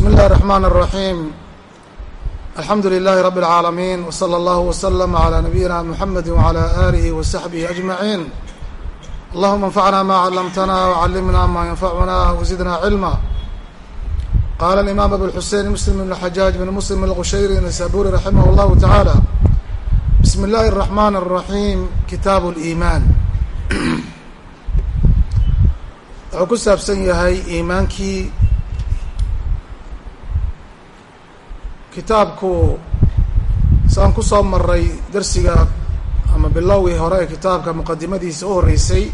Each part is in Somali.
بsم الlh الرحمن الرحيم الحمdu للh رب العاalمين وصلى الله وسلم على نبيinا محمد وعلى آله وصحبه أجمعين اللهma انفعna ma علمتna وعلمna ma ينفعna وزدna علما qال الإمام أبو الحuسين مسلم بن الحجاج بن مسلم الغشيري النسابوري رحimه الله تعالى بسم الlh الرحمن الرحيم kitاab الإيمان wuxuu ku saabsan yahay iimaankii kitaabku saan ku soo maray darsiga ama bilowgii hore ee kitaabka muqadimadiisa u horreysay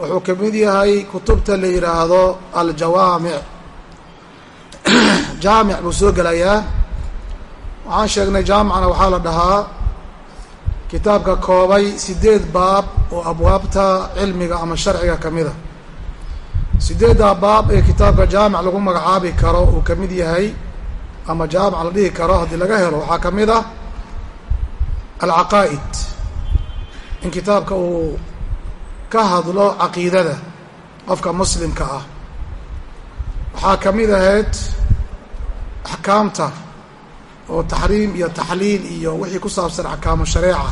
wuxuu ka mid yahay kutubta la yidhaahdo aljawaamic jaamic buu soo gelayaa. Waxaan sheegnay jaamicna waxaa la dhahaa kitaabka koobay sideed baab oo abwaabta cilmiga ama sharciga ka mid a. Sideeddaa baab ee kitaabka jaamic lagu magacaabi karo uu ka mid yahay ama jaamic la dhihi karo haddii laga helo waxaa ka mid ah alcaqaa'id. In kitaabka uu ka hadlo caqiidada qofka muslimka ah. Waxaa ka mid ahayd axkaamta oo taxriim iyo taxliil iyo wixii ku saabsan axkaamu shareeca.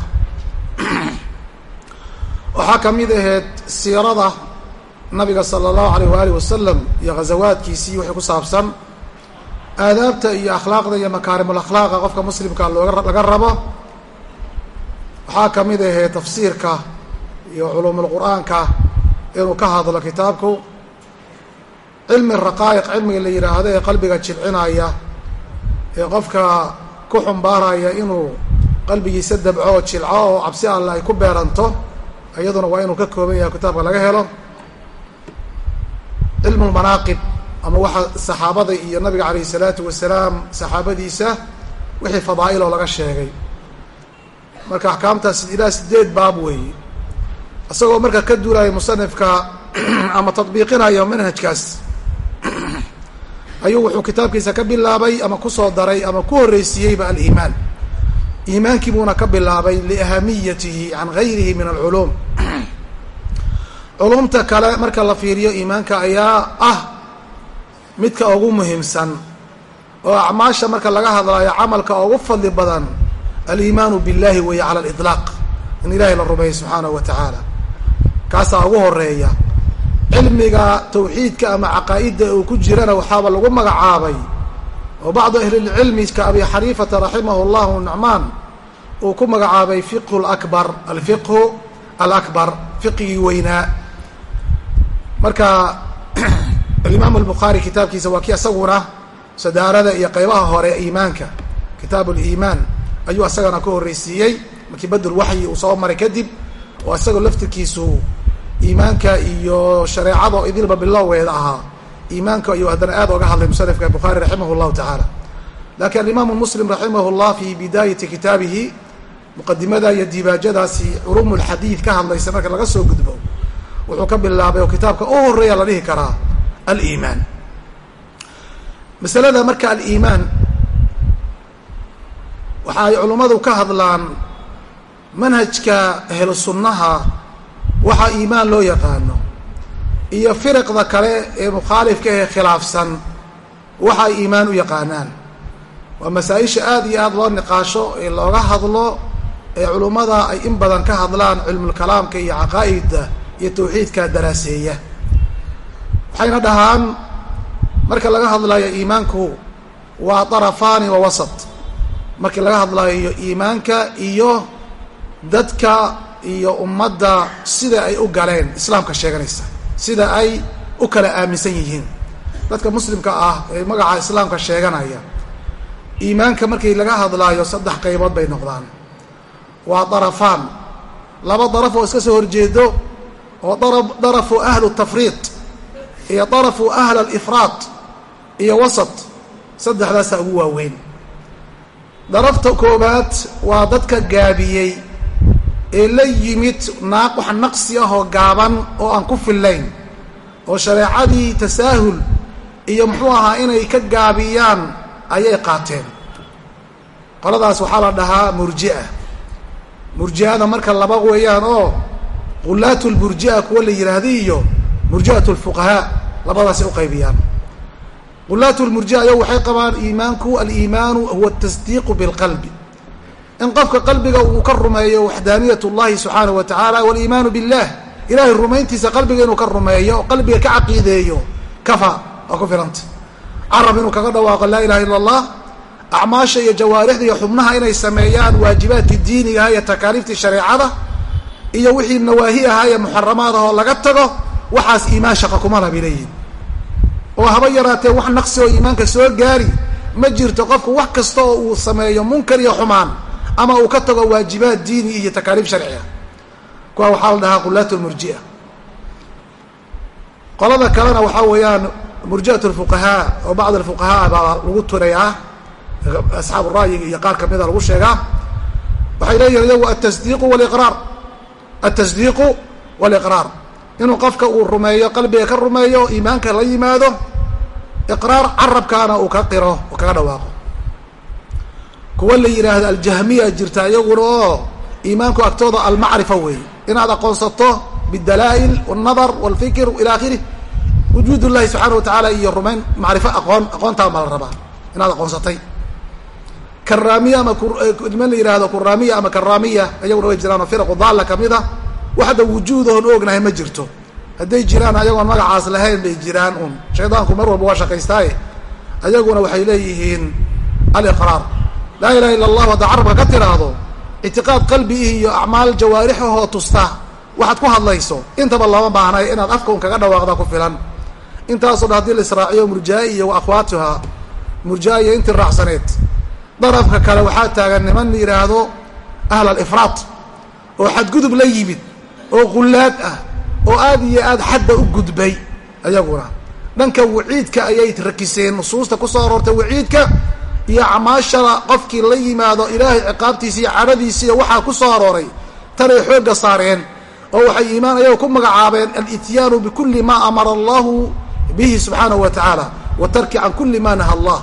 Waxaa ka mid ahayd siirada nabiga sala allahu alayh waaalih wasalam iyo ghazawaadkiisii wixii ku saabsan aadaabta iyo akhlaaqda iyo makaarimul akhlaaqa qofka muslimka looga laga rabo waxaa ka mid ahayd tafsiirka iyo culuumul qur'aanka inuu ka hadlo kitaabku. Cilmi raqaa'iq cilmiga la yidhaahdo ee qalbiga jilcinaya ee qofka ku xumbaaraya inuu qalbigiisa dabco oo jilco oo cabsi alle ay ku beeranto iyaduna waa inuu ka kooban yahay kitaabka laga helo. Cilmu lmanaaqib ama waxa saxaabada iyo nabiga calayh isalaatu wasalaam saxaabadiisa wixii fadaa'il oo laga sheegay. Marka axkaamtaas ilaa sideed baab weeye. Isagoo marka ka duulaya musanifka ama tadbiiqinayo manhajkaas ayuu wuxuu kitaabkiisa ka bilaabay ama ku soo daray ama ku horreysiiyeyba aliimaan. Iimaankii buuna ka bilaabay liahamiyatihi can gayrihi min alculuum. Culumta kale marka la fiiriyo iimaanka ayaa ah midka ugu muhiimsan oo acmaasha marka laga hadlayo camalka ugu fadli badan aliimaanu billahi weeye cala aliطlaaq in ilahay la rumeeyo subxaanahu wa tacaala. Kaasaa ugu horreeya cilmiga tawxiidka ama caqaa'idda uu ku jirana waxaaba lagu magacaabay oo bacdu ahlilcilmi ka abi xaniifata raximahu llahu nucmaan uu ku magacaabay fiqhu lakbar alfiqhu alakbar fiqigii weynaa. Marka alimaam albukhaari kitaabkiisa waa kii isaguna sadaarada iyo qeybaha hore iimaanka. Kitaab liimaan ayuu isagana ka horreysiiyey. Markii badel waxyi uu soo maray kadib oo isagoo laftirkiisu iimaanka iyo shareecada idilba bilowgeeda ahaa. Iimaanka ayuu haddana aad oga hadlay musanifka bukhaari raximah llahu tacaala lakiin alimaamu muslim raximah llah fi bidaayati kitaabihi muqadimada iyo dibaajadaasi culuum lxadiid ka hadlaysa marka laga soo gudbo wuxuu ka bilaabay oo kitaabka u horreeya la dhihi karaa aliimaan. Masalada marka aliimaan waxa ay culummadu ka hadlaan manhajka ahlu sunnaha waxa iimaan loo yaqaano iyo firiqda kale ee mukhaalifka ee khilaafsan waxa ay iimaan u yaqaanaan. Waa masaa-isha aada iyo aada loo niqaasho ee looga hadlo ee culummada ay in badan ka hadlaan cilmulkalaamka iyo caqaa'ida iyo tawxiidka daraaseeya waxayna dhahaan marka laga hadlayo iimaanku waa darafaani wa wasat. Markii laga hadlayo iimaanka iyo dadka iyo ummadda sida ay u galeen islaamka sheeganaysa sida ay u kala aaminsan yihiin. Dadka muslimka ah ee magaca islaamka sheeganaya iimaanka markii laga hadlaayo saddex qaybood bay noqdaan. Waa darafaan laba daraf oo iska soo horjeedo oo dara darafu ahlu tafriid iyo darafu ahla alifraad iyo wasat saddexdaasaa ugu waaweyn. Darafta koobaad waa dadka gaabiyey ee la yimid naaq wax naqsi ah oo gaaban oo aan ku fillayn oo shareecadii tasaahul iyo muxuu ahaa inay ka gaabiyaan ayay qaateen. Qoladaas waxaa la dhahaa murji'a. Murji'ada marka laba weeyaan oo qulaat lmurji'a kuwa la yidhaahda iyo murji'at lfuqahaa labadaasay u qaybiyaan. Qulaatu lmurjia ayagu waxay qabaan iimaanku aliimaanu huwa tasdiiqu bilqalbi. In qofka qalbiga uu ka rumeeyo waxdaaniyat llahi subxaanahu wa tacaala waliimaanu billah ilahay rumayntiisa qalbiga inuu ka rumeeyo oo qalbiga ka caqiideeyo kafa waa ku filanta. Carab inuu kaga dhawaaqo laa ilaha illa allah acmaasha iyo jawaarixda iyo xubnaha inay sameeyaan waajibaadkii diinigaha iyo takaaliiftii shareecada iyo wixii nawaahi ahaa ee muxaramaad ahoo laga tago waxaas iimaan shaqa bay leeyihiin oo haba yaraatee wax naqsi oo iimaanka soo gaari ma jirto qofku wax kasta oo uu sameeyo munkar iyo xumaan ama uu ka tago waajibaad diini iyo takaaliif sharci ah. Kuwa waxaa la dhahaa qulaat lmurjia qolada kalena waxaa weeyaan murjiat lfuqahaa oo bacd alfuqahaa baa lagu turayaa asxaabu ra'yiga iyo qaar kamida lagu sheegaa. Waxay leeyihiin iyagu atasdiiqu waliqraar. Atasdiiqu waliqraar inuu qofka uu rumeeyo qalbiga ka rumeeyo iimaanka la yimaado iqraar carabkaana uu ka qiro oo kaga dhawaaqo. Kuwa la yidhaahdo aljahmiya jirta iyaguna oo iimaanku agtooda almacrifa weeye. Inaad aqoonsato bidalaa'il walnadar walfikr ila akhirih wujuud llahi subxaana wa tacaala iyo rumayn macrifo aqoon aqoontaan baa rabaa. Inaad aqoonsatay. Karaamiya ama niman la yihahdo kuraamiya ama karaamiya ayaguna way jiraan oo firaqu daalla ka mid a wax hadda wujuudahoon ognahay ma jirto. Hadday jiraan ayagoon magacaas lahayn bay jiraan un shaydaanku mar walba waa shaqaystaaye. Ayaguna waxay leeyihiin aliqraar. Laa ilaha illa allah haddaa carabka ka tiraahdo ictiqaad qalbiih iyo acmaal jawaarixahoo tusta waxaad ku hadlayso intaba lama baahnay inaad afka un kaga dhawaaqda ku filan. Intaasoo dhan haddii la israaciyo murjaa iyo wa akhwaatuha murjaa intii raacsaneed darafka kale waxaa taagan niman la yidhaahdo ahl alifraad oo xadgudub la yimid oo qullaad ah oo aad iyo aad xadda u gudbay ayaguna. Dhanka waciidka ayay rakiseen nusuusta ku soo aroortay waciidka iyo acmaashada qofkii la yimaado ilaahay ciqaabtiisa iyo cadhadiisa waxaa ku soo arooray. Tanay xoogga saareen oo waxay iimaan ayaga ku magacaabeen alityaanu bikulli maa amara allahu bihi subxaanahu wa tacaala wa tarki can kulli ma naha allah.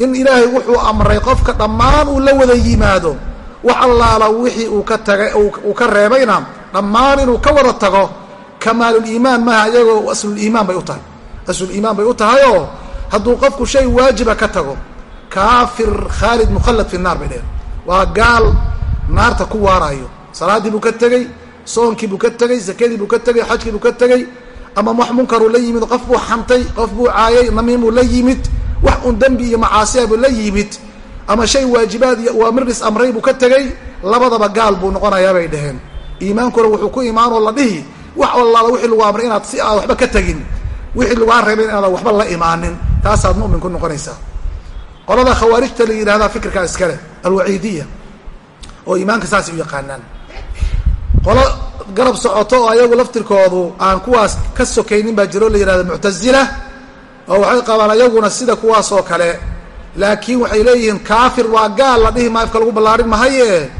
In ilaahay wuxuu amray qofka dhammaan uu la wada yimaado wax allaala wixii uu ka tagay uu ka reebayna dhammaan inuu ka wada tago kamaaluliimaan maaha iyagoo asluliimaan bay u tahay. Asluliimaan bay u tahay oo hadduu qofku shay waajiba ka tago kaafir khaalid mukhallad fi naar bay dheheen waa gaal naarta ku waarayo salaaddii buu ka tegey soonkii buu ka tegey sakadii buu ka tegey xajkii buu ka tegey ama wax munkaruu la yimid qof buu xantay qof buu caayay namiimuu la yimid wax un dembi iyo macaasiya buu la yimid ama shay waajibaad iyo waamiris amray buu ka tegey labadaba gaal buu noqonayaa bay dhaheen iimaankuna wuxuu ku imaanoo la dhihi wax allaala wixii lagu amray inaad si aad waxba ka tegin wixii lagaa reebay inaadan waxba la imaanin taasaad mu'min ku noqonaysaa. Qolada khawaarijta la yidhahdaa fikirkaa iskale alwaciidiya oo iimaanka saasay u yaqaanaan. Qolo garab socoto oo ayagu laftirkoodu aan kuwaas ka sokaynin baa jiro la yihahda muctazila oo waxay qabaan ayaguna sida kuwaas oo kale. Laakiin waxay leeyihiin kaafir waa gaal la dhihi maa ifka lagu ballaarin mahaye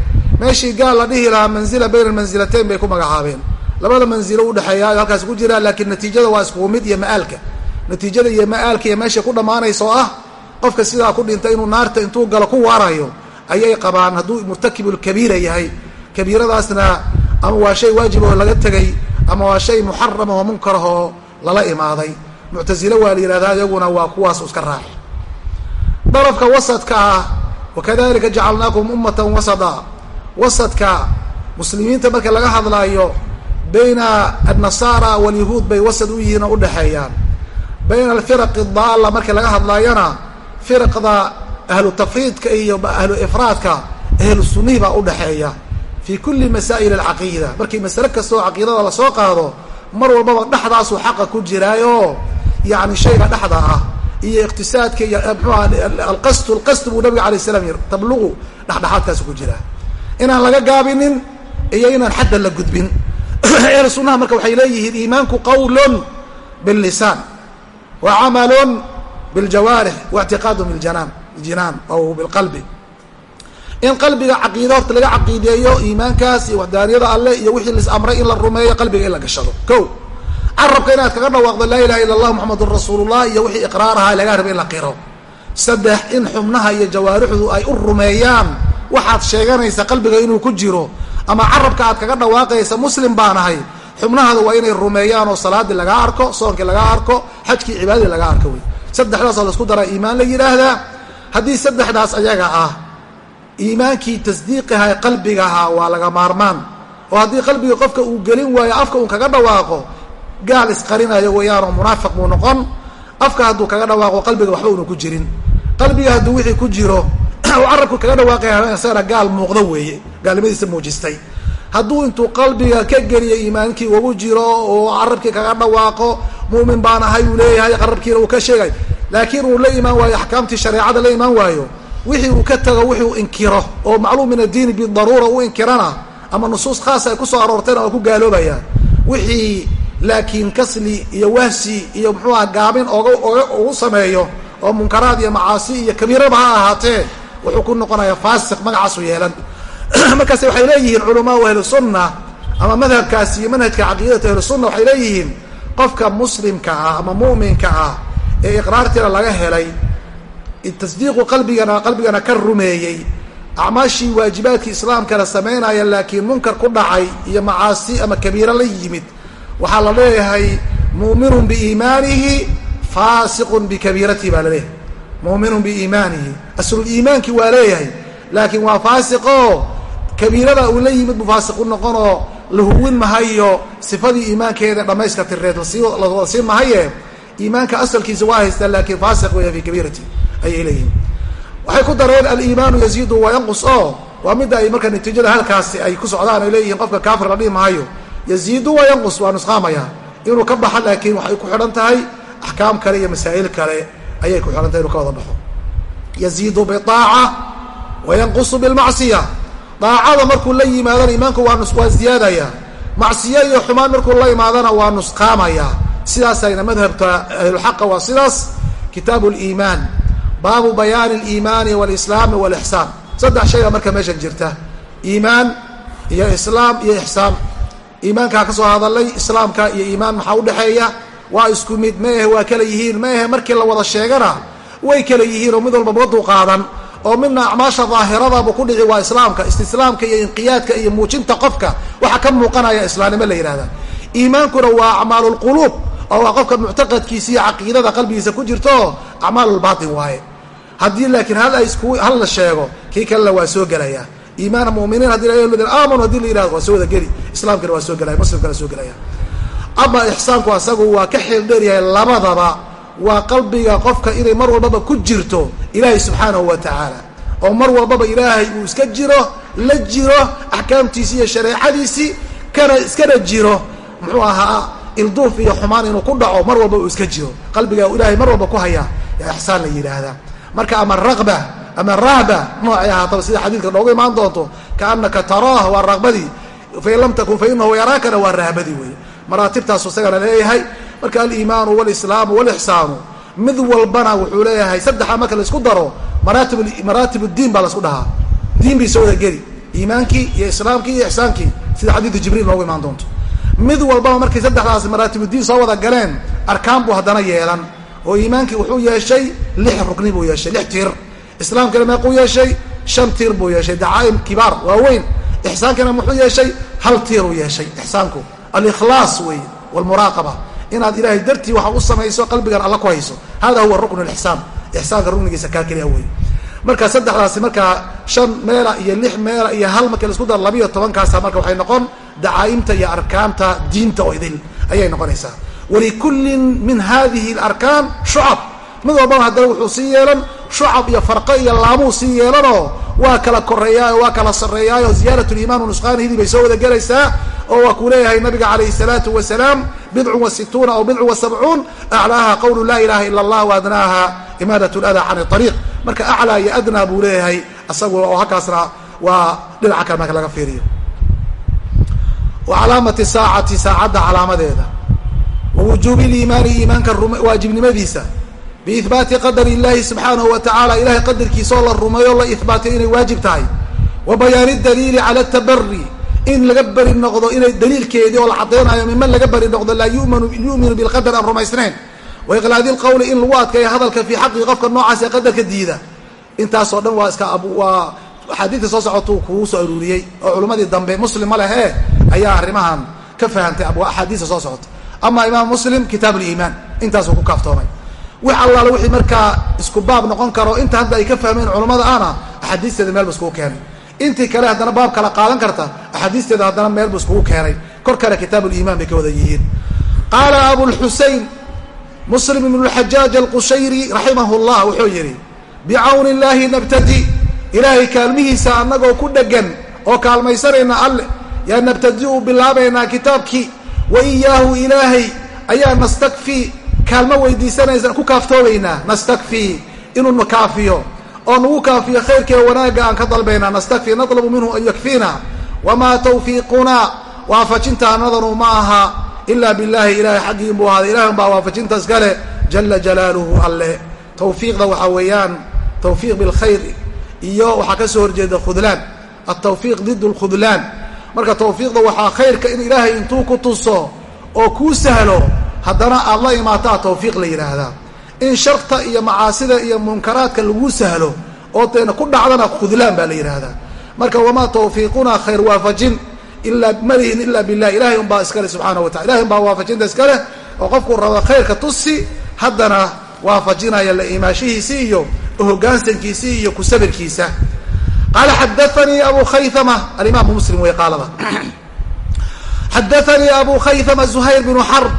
meeshii gaal la dhihi lahaa manzila bayna manzilateyn bay ku magacaabeen. Labada manzilo udhexeeya halkaas ku jiraa laakiin natiijada waa iskugu mid iyo ma'aalka natiijada iyo ma'aalka iyo meesha ku dhammaanaysa oo ah qofka sidaa ku dhintay inuu naarta intuu galo ku waarayo ayay qabaan hadduu murtakibulkabiira yahay. Kabiiradaasna ama waa shay waajib oo laga tegay ama waa shay muxaram oo munkarah lala imaaday. Muctazile waa la yihahdaa iyaguna waa kuwaas iska raaci darafka wasadka ah wakadalika jacalnaakum ummatan wasada wasadka muslimiinta marka laga hadlaayo bayna annasaara walyahuud bay wasad u yihiin oo udhexeeyaan bayna alfiraqi daalla marka laga hadlaayona firaqda ahlu tafriidka iyo ahlu ifraadka ahlu sunnihi baa udhexeeya fi kuli masaa'il alcaqiida. Markii masale kastoo caqiidada la soo qaado mar walbaba dhexdaasuu xaqa ku jiraayo. Yani shayga dhexda ah iyo iqtisaadka iyo mxuha alqasd lqasd buu nabiga alay slam yiri tabluqu dhexdhexaadkaasu ku jiraa inaan laga gaabinin iyo inaan xadda la gudbin. Ahlu sunnaha marka waxay leeyihiin iimaanku qawlun billisaan wa camalun biljawaarix waictiqaadun biljanaan jinaan aw bilqalbi. In qalbiga caqiida horta laga caqiideeyo iimaankaas iyo waxdaaniyada alle iyo wixii lis amray in la rumeeyo qalbiga in la gashado. Ko carabka inaad kaga dhawaaqdo laa ilaha illa allah muxamadun rasuulullah iyo wixii iqraaraha laga raba in la qiro. Saddex in xubnaha iyo jawaarixdu ay u rumeeyaan waxaad sheeganaysa qalbiga inuu ku jiro ama carabka aad kaga dhawaaqaysa muslim baan ahay xubnahaada waa inay rumeeyaan oo salaadii lagaa arko soonkii lagaa arko xajkii cibaadadii lagaa arko wey. Saddexdaasoo la isku daraa iimaan la yidhaahdaa haddii saddexdaas ayaga ah iimaankii tasdiiqiha qalbigaha waa laga maarmaan. Oo haddii qalbiga qofka uu gelin waayo afka uun kaga dhawaaqo gaal isqarinayo weeyaanoo munaafiq buu noqon. Afka hadduu kaga dhawaaqo qalbiga waxba una ku jirin. Qalbiga hadduu wixii ku jiro carabku kaga dhawaaqay gaal muuqdo weeye gaalnimadiisa muujistay. Hadduu intuu qalbiga ka geliyo iimaankii ugu jiro oo carabkii kaga dhawaaqo mu'min baan ahay uu leeyahay qarabkiina uu ka sheegay. Laakiin uu la imaan waayo axkaamtii shareecada la imaan waayo wixii uu ka tago wixii uu inkiro oo macluum min addiini bidaruura u inkirana ama nusuus khaasa ay ku soo aroortayna waa ku gaaloobaya wixii laakiin kasli iyo wahsi iyo muxuu aha gaabin oga ugu sameeyo oo munkaraad iyo macaasi iyo kabiiraba ha ahaatee wuxuu ku noqonayaa faasiq magacaasu yeelan. Markaas waxay leeyihiin culamaau ahlusunna ama madhabkaasi iyo manhajka caqiidata ahlusunna waxay leeyihiin qofka muslimka ah ama mu'minka ah ee iqraartiina laga helay tasdiiqu qalbigana qalbigana ka rumeeyey acmaashii waajibaadkii islaamkana samaynaya laakiin munkar ku dhacay iyo macaasi ama kabiiro la yimid. Waxaa la leeyahay mu'minun biiimaanihi faasiqun bikabiiratihi baa la leeyahay mu'minun biiimaanihi asluliimaankii waa leeyahay laakiin waa faasiqoo kabiirada uu la yimid buu faasiq noqonoo la huwin mahayo sifadii iimaankeeda dhammayska tireed lawada siin mahaye iimaanka asalkiisa waa haystaa laakiin faasiq weeya fi kabiirati ayay leeyihiin. Waxay ku dareen aliimaanu yaziidu wa yanqus oo waa midda ay marka natiijada halkaasi ay ku socdaan ay leeyihiin qofka kaafir la dhihi mahayo yaziidu wa yanqus waa nusqaamaya. Inuu ka baxa laakiin waxay ku xidhan tahay axkaam kale iyo masaa'il kale ayay ku xidhan tahay inuu ka wada baxo. Yaziidu biaaca wa yanqusu bilmacsiya. Daacada markuu la yimaadana iimaanku waa waa ziyaadaya. Macsiyo iyo xumaan markuu la imaadana waa nusqaamaya. Sidaasayna madhabka ahlulxaqa waa sidaas. Kitaabu liimaan baabu bayaani aliimaani walislaami walixsaan. Saddex shayga marka meeshan jirta. Iimaan iyo islaam iyo ixsaan. Iimaankaa ka soo hadalay islaamka iyo iimaan maxaa udhexeeya waa isku mid ma ahe waa kala yihiin ma ahe markii la wada sheegana way kala yihiin oo mid walba wadu qaadan. Oo midna acmaasha daahiradabu ku dhici waa islaamka istislaamka iyo inqiyaadka iyo muujinta qofka waxaa ka muuqanaya islaamnimo la yidhahda iimaankuna waa acmaalulquluub oo waa qofka muctaqadkiisa iyo caqiidada qalbigiisa ku jirto acmaalulbaatin waaye. Haddii laakiin hal isku hal la sheego kii kalena waa soo gelaya iimaana muminiin haddii aamanu haddii la yihahdo waa soo wada geli. Islaamkana waa soo gelaya muslimkana soo gelaya ama ixsaanku asagu waa ka xeel dheeryahay labadaba. Waa qalbiga qofka inay mar walbaba ku jirto ilaahay subxaanahu wa tacaala oo mar walbaba ilaahay uu iska jiro la jiro axkaamtiisii iyo shareecadiisii kana iskana jiro. Muxuu ahaa ilduuf iyo xumaan inuu ku dhaco mar walba uu iska jiro. Qalbiga ilaahay mar walba ku hayaa yaa ixsaan la yidhaahdaa. Marka ama raqba ama rahba noocay ahaataba sida xadiidka noogu imaan doonto kaanaka taraah waa raqbadii fain lam takun fainahu yaraakana waa rahbadii wey maraatibtaasu isagana leeyahay. Marka aliimaanu walislaamu walixsaanu mid walbana wuxuu leeyahay saddexa marka la isku daro maraatib maraatib diin baa la isku dhahaa. Diin bay soo wada geli iimaankii iyo islaamkii iyo ixsaankii sida xadiidu jibriil noogu imaan doonto. Mid walbaba markay saddexdaas maraatibudiin soo wada galeen arkaan buu haddana yeelan. Oo iimaankii wuxuu yeeshay lix rukni buu yeeshay lix tiir. Islaamkina meequu yeeshay shan tiir buu yeeshay. Dacaa'im kibaar waaweyn ixsaankina muxuu yeeshay hal tiiruu yeeshay ixsaanku alikhlaas wey wlmuraaqaba inaad ilaahay dartii waxa u samayso qalbigan alla ku hayso. Hada huwa ruknu lixsaan ixsaanka ruknigiisa kaa keliya wey. Marka saddexdaasi markaa shan meela iyo lix meela iyo hal markii la isku daro labiyo tobankaasa marka waxay noqon dacaa'imta iyo arkaanta diinta oo idil ayay noqonaysaa. Walikullin min hadihi alarkaan shucab mid walbaba haddana wuxuu sii yeelan shucab iyo farqo iyo laamuu sii yeelanoo waa kala koreeyaayo waa kala sarreeyaayo ziyaadat liimaan nusqaanihidii bay soo wada gelaysaa oo waa kuu leeyahay nabiga calayhi salaatu wasalaam bidcun wa situuna aw bidcun wa sabcuun aclaaha qawlu laa ilaha ila allah waadnaaha imaadat lada can ariiq marka aclaa iyo adnaa buu leeyahay isagu oo halkaasna waa dhinaca kale marka laga fiiriyo. Wa calaamati saacati saacadda calaamadeeda. Wa wujuubi liimaani iimaanka waajibnimadiisa biihbaati qadari illahi subxaanahu wa tacala ilahay qadarkiisaoo la rumeeyo la ihbaatiyo inay waajib tahay. Wa bayaani daliili cala tabari in laga beri noqdo inay daliilkeedii oo la caddaynayo miman laga beri noqdo laa yu'minu bilqadar aan rumaysnayn. Wa iqlaadi lqowli in lagu adkeeyo hadalka fii xaqi qofka noocaas ee qadarka diida. Intaasoo dhan waa iska waa axaadiidta soo socotuu kugu soo aruuriyey oo culimmadii dambe muslima lehe ayaa arrimahan ka fahamtay axaadiista soo socota. Ama imaam muslim kitaab liimaan intaasuu ku kaaftoomay wix allaale wixii markaa isku baab noqon karo. Inta hadda ay ka fahmeen culammada ahna axaadiisteeda meel bu iskugu keenay. Intii kale haddana baab kala qaadan karta axaadiisteeda haddana meel bu iskugu keenay. Kor kale kitaab ulimaan bay ka wada yihiin. Qaala abulxusein muslim ibnu lxajaaj alqushayri raximahu llah wuxuu yidhi bicawni illaahi nabtadi ilaahay kaalmihiisa annagoo ku dhegan oo kaalmaysanayna alle yaa nabtadi-u bilaabaynaa kitaabkii wa iyaahu ilaahay ayaa nastakfii kaalmo weydiisanaysa ku kaaftoobaynaa nastakfii inuu kaafiyo. Oo nagu kaafiyo khayrkee wanaagga aan ka dalbaynaa nastakfii natlabu minhu an yakfiina. Wamaa tawfiiqunaa waafajinta annadanu ma aha ilaa billaahi ilahay xaggiin buu ahaaday. Ilahi baa waafajintaas kale jala jalaaluhu alle. Tawfiiqda waxaa weeyaan tawfiiq bilkhayr iyo waxaa ka soo horjeeda khudlaan. Altawfiiq did lkhudlaan marka tawfiiqda waxaa khayrka in ilaahay intuu ku tuso oo kuu sahlo haddana aad la imaataa tawfiiq la yidhaahdaa in sharta iyo macaasida iyo munkaraadka lagu sahlo oo deena ku dhacdana khudlaan baa la yidhaahdaa marka wamaa tawfiiqunaa khayr waafajin ilaa malihin ilaa bilah ilahay un baa iskale subxaana wa tacala ilahay un baa waafajinta iskaleh oo qofkuu rabo khayrka tusi haddana waafajinaya la imaashihiisii iyo hogaansankiisii iyo ku sabirkiisa. Qaala xadaanii abu khayama alimaamu muslim wey qaalada xadaanii abu khayama zuhayr bnu xarb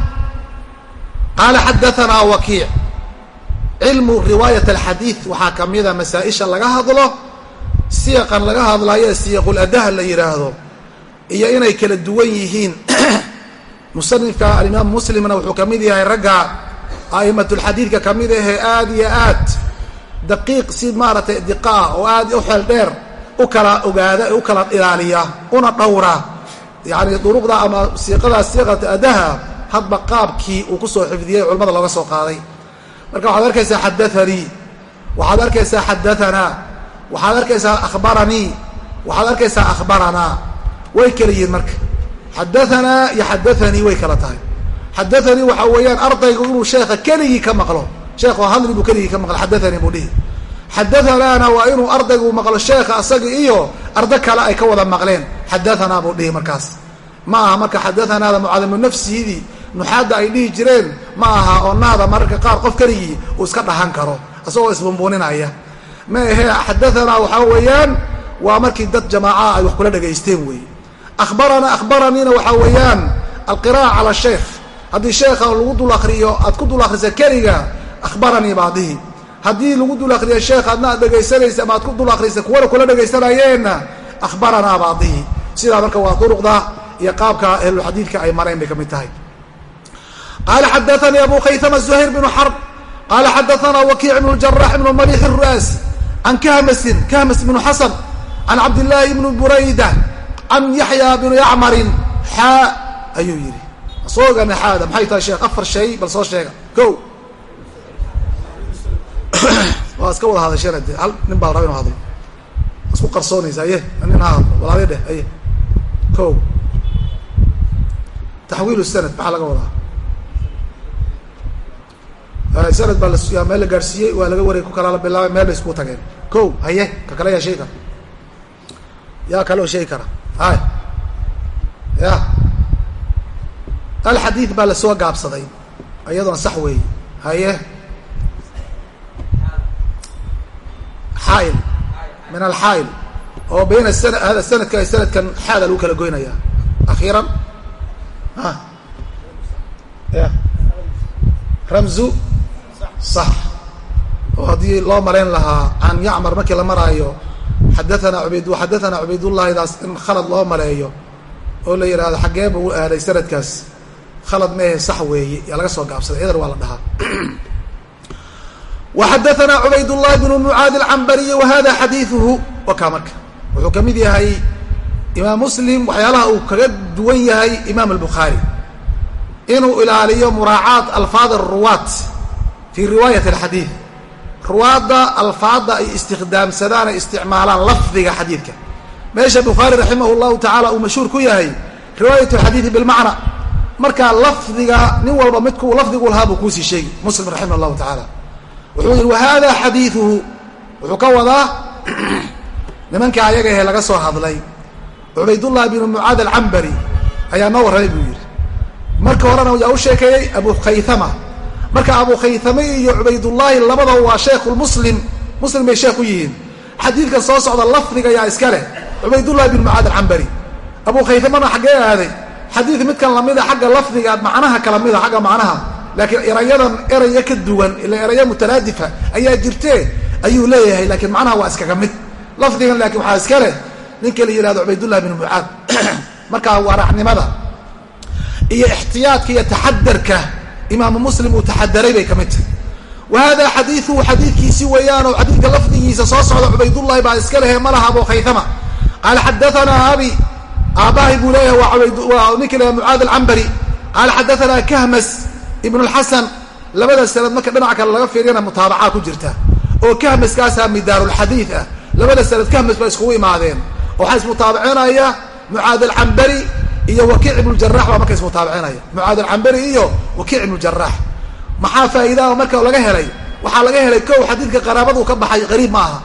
qaala xadaanaa wakiic cilmu riwaayat alxadiid waxaa kamida masaa-isha laga hadlo siyaqan laga hadlayo siyaquladaha la yidhaahdo iyo inay kala duwan yihiin musanifka alimaam muslimna wuxuu ka mid yahay ragga a'imatulxadiidka ka mid ahee aad iyo aad daqiiq si maaragtay diqa ah oo aad u xeel dheer u kala ogaada u kala ilaaliya una dhowra yacni duruqda ama siiqadaas siiqata adaha hadba qaabkii uu ku soo xifdiyey culamada looga soo qaaday. Marka waxaad arkaysaa xadaanii waxaad arkaysaa xadaanaa waxaad arkaysaa akhbaranii waxaad arkaysaa akhbaranaa way kala yihiin marka. Xadaanaa iyo xadaanii way kala tahay. Xadaanii waxaa weeyaan ardaygu inuu sheekha keligii ka maqlo sheekhu hadli buu keligii ka maqlo xadaanii buu dhihi. Xadaanaana waa inuu ardaygu maqlo sheekha asaga iyo ardo kale ay ka wada maqleen. Xadaanaa buu dhihi markaas. Ma aha marka xadaanaada mucalimu nafsiidii nuxaadda ay dhihi jireen ma aha oo naada mararka qaar qof keligii uu iska dhahan karo isagoo isbunbuuninaya ma ahee xadaanaa waxaa weeyaan waa markii dad jamaaca ay wax kula dhagaysteen weeye. Akhbarana akhbaraniina waxaa weeyaan alqira'a cala sheekh. Haddii sheekha lagu dul akriyo aad ku dul akrisa keliga akhbaranii baa dihi haddii lagu dul akriyo sheekh adna aad dhegaysanaysa ama aad ku dul akrisa kuwana kula dhegaysanayeenna akhbaranaa baa dihi sidaa marka waa duruqda iyo qaabka ahlulxadiidka ay mareen bay ka mid tahay qaala xadaanii abu khayama zuhayr bnu xarb qaala xadaanaa wakiic ibnu jarax ibnu malix ru'aas can kahmasin kahmas bnu xasan can cabdillaahi bni burayda can yaxya bnu yacmarin xaa ayuu yidhi soo ogana xaada maxay tahay sheekh afar shay bal soo sheega ko waa iska wada hadasheen ade hal nin baa raba inu hadlo isku qarsoonaysa aye nin ha hadlo walaade dheh aye ko taxwiil sanad maxaa laga wadaa sanad baa la meel la gaadhsiiyey waa laga wareeg ku kalaa la bilaabay meel bay isku tageen ko haye ka kale yaa sheegi kara yaa kale oo sheegi kara. Hay ya alxadiid baa la soo gaabsaday iyadoona sax weeye. Haye. Xaail min alxaail oo bayna sana hada sanadka sanadkan xaada lagu kala goynaya akhiiran. A ya ramzu sax oo haddii loo marayn lahaa can yacmar markii la maraayo xadaana ubayxadaana cubaydullahidaas in khalad loo maleeyo oo la yidhaahdo xageeba u aaday sanadkaas. Khalad mehe sax weeye yaa laga soo gaabsaday eder waa la dhahaa. Waxadaanaa cubaydullahi bnu mucaadi alcambariyi wahada xadiiuhu wakaa marka. Wuxuu ka mid yahay imaam muslim waxyaalaha uu kaga duwan yahay imaam albukhaari inuu ilaaliyo muraacaat alfaad aruwaat fii riwaayat alxadiid. Ruwaadda alfaadda ay istikhdaamsadaan ay isticmaalaan lafdiga xadiidka. Meesha bukhaari raximah llahu tacaala uu mashhuur ku yahay riwaayat alxadiidi bilmacna. Markaa lafdiga nin walba midkuu lafdigu lahaa buu kuusii sheegi muslim raximah llahu tacaala wuxuu yihi wa hada xadiiduhu wuxuu ka wadaa nimankaa ayaga ehe laga soo hadlay. Cubaydullah binu mucaad alcambari ayaa noo warramay buu yidhi. Marka horena yaa u sheekeeyey abu khaythama marka abu khaytame iyo cubaydullaahi labadaba waa sheekhulmuslim muslim. Bay sheekh u yihiin. Xadiidkan soo socda lafdiga yaa iska leh. Cubaydullahi bin mucaad alcambari abu khaytamena xaggee aaday. Xadiid midkan lamida xagga lafdiga macnaha kala mida xagga macnaha. Laakiin erayadan eraya ka duwan ila eraya mutaraadifa ayaa jirtee ayuu leeyahay laakiin macnaha waa iskaga mid. Lafdigan laakiin waxaa iska leh ninka la yihahdo cubaydullahi bin mucaad markaa waraacnimada iyo ixtiyaadka iyo taxadarka imaamu muslim uu taxadaray bay ka mid tahay. Wa hada xadiiuhu xadiidkiisi weeyaanoo xadiidka lafdigiisa soo socda cubaydullahi baa iska lehe malaha abu khaytama. Qaala xadaanaa abi aabbahay buu leeyahay waa ninka la mucaad alcambari qaala xadaanaa kahmas ibn lxasan labada sanad marka dhinaca kale laga fiiriyana mutaabacaa ku jirta. Oo kahmaskaasaa midaarulxadiid ah. Labada sanad kahmas baa iskugu imaadeen. Waxaa ismutaabacinaya mucaad alcambari iyo wakiic ibnu jarax baa marka ismutaabicinaya mucaad alcambari iyo wakiic ibnu jarax maxaa faa'iidaha marka laga helay? Waxaa laga helay kow xadiidka qaraabadu ka baxay qariib ma aha.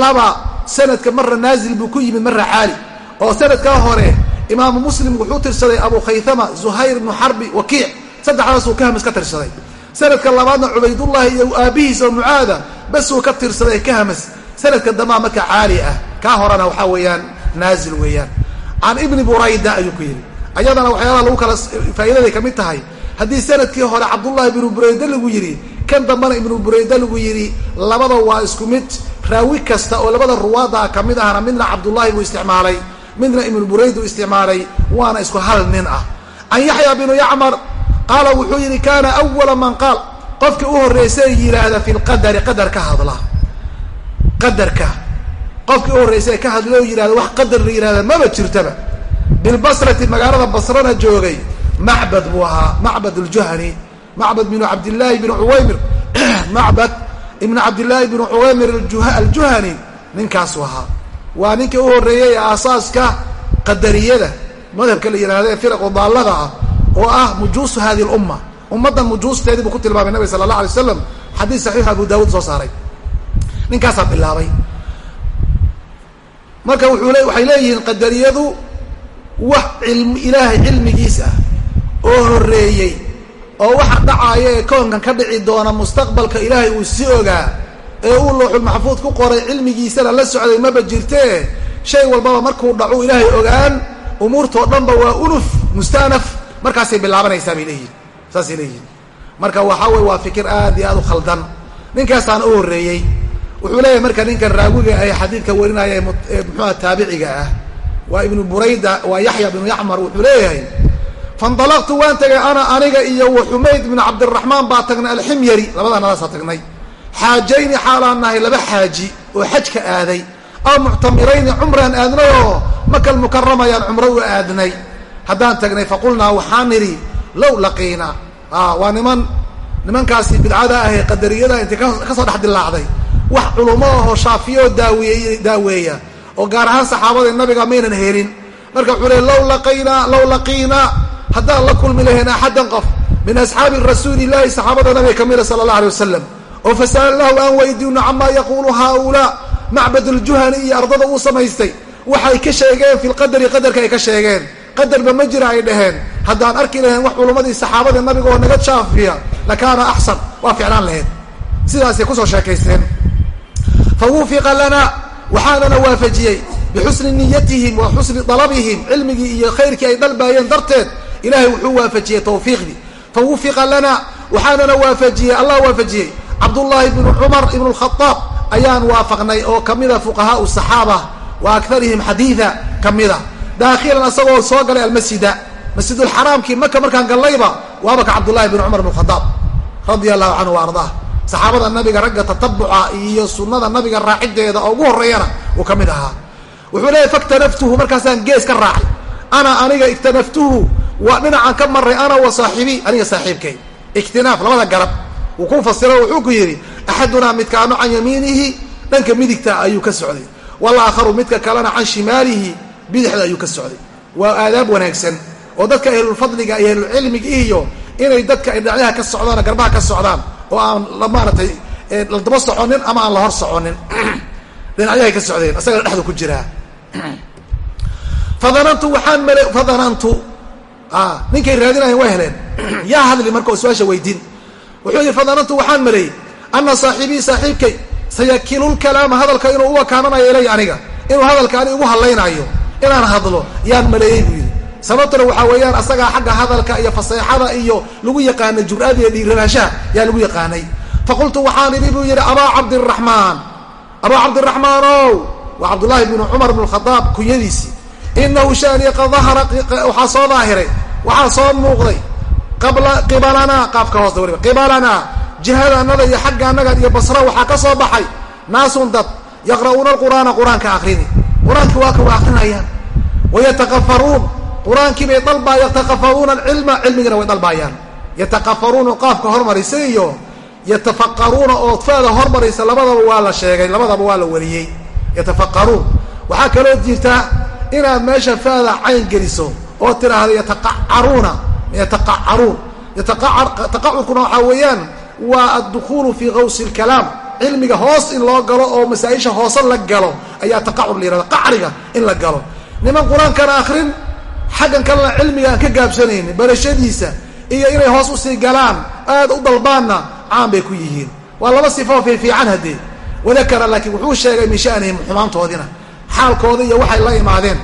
Laba sanadka marra naazil buu ku yimid marra caali. Oo sanadkaa hore imaamu muslim wuxuu tirsaday abu khaythama zuhayr ibnu xarbi wakiic. Saddexdaasuu kahmas ka tirsaday. Sanadka labaadna cubaydullahi iyo aabbihiis oo mucaada basuu ka tirsaday kahmas sanadka damaa marka caali ah. Kaa horena waxaa weeyaan naazil weeyaan can ibni burayda ayuu ku yidhi. Ayadana waxyaalaha lagu kala faa'idaday ka mid tahay. Haddii sannadkii hore cabdullahi ibnu burayde lagu yidhi kan dambana ibnu burayde lagu yidhi labada waa isku mid raawi kasta oo labada ruwaada ka mid ahna midna cabdullahi buu isticmaalay midna ibnu buraydu isticmaalay waana isku hal nin ah. Can yaxya binu yacmar qaala wuxuu yidhi kaana awala man qaal. Qofka u horreysay yidhaahda fi lqadari qadar ka hadla. Qadarka qofkii u horreysay ka hadla oo yidhahda wax qadar la yihahda maba jirtaba. Bilbasrati magaalada basrana joogay. Macbad buu ahaa macbad aljuhani macbad binu cabdillaahi binu cuwaymir. Macbad ibnu cabdillaahi binu cuwaymir aljuhani ninkaasuu ahaa. Waa ninkii u horreeyey ee aasaaska qadariyada madhabka la yihahda ee firaqu daallada ah oo ah mujuusu hadi lumma ummaddan mujuusteedii buu ku tilmaamay nabig sala allah alay waslam xadiis saxiix abu daawuud soo saaray. Ninkaasaa bilaabay marka waxay leeyihiin qadariyadu wax cilm ilaahay cilmigiis ah oo horreeyey oo waxa dhacaaya ee koonkan ka dhici doona mustaqbalka ilaahay uu si ogaa ee uu looxul maxfuud ku qoray cilmigiisana la socday maba jirtee shay walbaba markuu dhacu ilaahay ogaan umuurtoo dhanba waa unuf mustaanaf. Markaasay bilaabanaysaa bay leeyihiin saasay leeyihiin marka waxaa weye waa fikir aad iyo aad u khaldan. Ninkaasaan u horreeyey wuxuu leeyahay marka ninkan raawiga ee xadiidka warinaya ee muxuuha taabiciga ah waa ibnu burayda waa yaxya bnu yacmar wuxuu leeyahay faindalaqtu waan tagay ana aniga iyo wa xumayd bnu cabdiraxmaan baa tagnay alximyari. Labadaa nadaasaa tagnay xaajayni xaalaan nahay laba xaaji oo xajka aaday aw muctamirayni cumraan aadnay oo makal mukaramayaan cumro u aadnay. Haddaan tagnay faqulnaa waxaan nidhi low laqiina. Waa niman nimankaasi bidcada ah ee qadariyada intay ka soo dhex dilaacday wax culumo ahoo shaafiyo daaweeya oo gaar ahaan saxaabada nabiga maynan helin. Marka wuxuu le low laqaynaa low laqiinaa haddaan la kulmi lahayn axaddan qof min asxaabi rasuuli illahi saxaabada nabiga kamida sala allah alay wasalam oo fasa'alnahu aan weydiino camaa yaquulu haaulaa macbad uljuhani iyo ardada uu samaystay. Waxay ka sheegeen fi lqadari qadarka ay ka sheegeen. Qadarba ma jira ay dhaheen. Haddaan arki lahayn wax culumadii saxaabadii nabiga oo naga jaafiya lakaana axsan. Waa ficlaan lahayd. Sidaasay ku soo sheekaysteen fa wufiqa lana waxaanana waafajiyey bixusni niyatihim wa xusni dalabihim cilmigii iyo khayrkii ay dalbaayeen darteed ilahay wuxuu waafajiyey tawfiiqdii fa wufiqa lana waxaanana waafajiyey allah waafajiyey cabdullaahi bnu cumar ibnu lkhadaab ayaan waafaqnay oo kamida fuqahaau saxaaba wa akarihim xadiida kamida daakhilan asagoo soo galay almasjida masjidulxaraamkii maka markaan gallayba waaba ka cabdullahi bn cumar bn khadaab radia allahu canhu wa saxaabada nabiga ragga tatabuca iyo sunada nabiga raacideeda oo ugu horeeyana uu ka mid ahaa. Wuxuu leeyahy faktanaftuhu markaasaan gees ka raacay. Ana aniga iktanaftuhu waa dhinacaan ka maray ana wa saaxibi aniga saaxiibkay. Iktinaaf labada garab. Wuu ku fasiro wuxuu ku yidhi axadunaa midkaano can yamiinihi dhanka midigta ayuu ka socday. Walaakharu midka kalena can shimaalihi bidixda ayuu ka socday. Waa aadaab wanaagsan oo dadka ahlulfadliga iyo ahlulcilmiga iyo inay dadka ay ka socdaan garbaha ka socdaan oo aan maaratay la daba soconin ama aan la hor soconin. Dhinacyahay ka socdeen isagana dhexdu ku jiraa. Fadanantu waxaan male fadanantu ninkay raadinayan way heleen. Yaa hadli marka oo su'aasha weydiin. Wuxuu yidhi fadanantu waxaan maleeyey ana saaxiibii saaxiibkay sayakilulkalaama hadalka inuu u wakaananayo ilay aniga inuu hadalka ani ugu hadlaynaayo inaan hadlo yaan maleeyey buu yidhi sababtuna waxaa weeyaan asagaa xagga hadalka iyo faseexada iyo lagu yaqaanay jur'ada iyo dhiiranaanshaha yaa lagu yaqaanay. Faqultu waxaan idhi buu yidhi abaa cabdiraxmaan abaa cabdiraxmaan ow. Waa cabdullaahi bnu cumar bn khadaab kunyadiisii. Inahu shaniya qad dahara waxaa soo daahiray waxaa soo muuqday qabla qibalanaa qaafka hoosta weliba qibalanaa jihadanada iyo xagga annaga iyo basra waxaa ka soo baxay. Naasun dad yaqra'uuna alqur'aana qur'aanka akrini qur'aankii waa kawa akrinayaan wayatakafaruun qur'aankii bay dalbaa yatakafaruuna alcilma cilmigina way dalbaayaan. Yatakafaruuna qaafka hormarisa iyo yatafaqaruuna oo faada hormaraysa labadaba waa la sheegay labadaba waa la wariyey. Yatafaqaruun. Waxaa kaloo jirta inaad meesha faada cayn geliso oo tidhaahdo yataqacaruuna yataqacaruun. Taqacurkuna waxaa weeyaan waa addukuulu fii qawsi lkalaam cilmiga hoos in loo galo oo masaa-isha hoose la galo ayaa taqacur la yihahda qacriga in la galo. Niman qur'aankana akrin xaggan kalena cilmiga aan ka gaabsanaynin barashadiisa iyo inay hoos u sii galaan aad u dalbaanna caan bay ku yihiin. Waa laba sifoo fiifiican haddee wadakara laakiin wuxuu sheegay min shanihim xumaantoodina xaalkooda iyo waxay la imaadeen.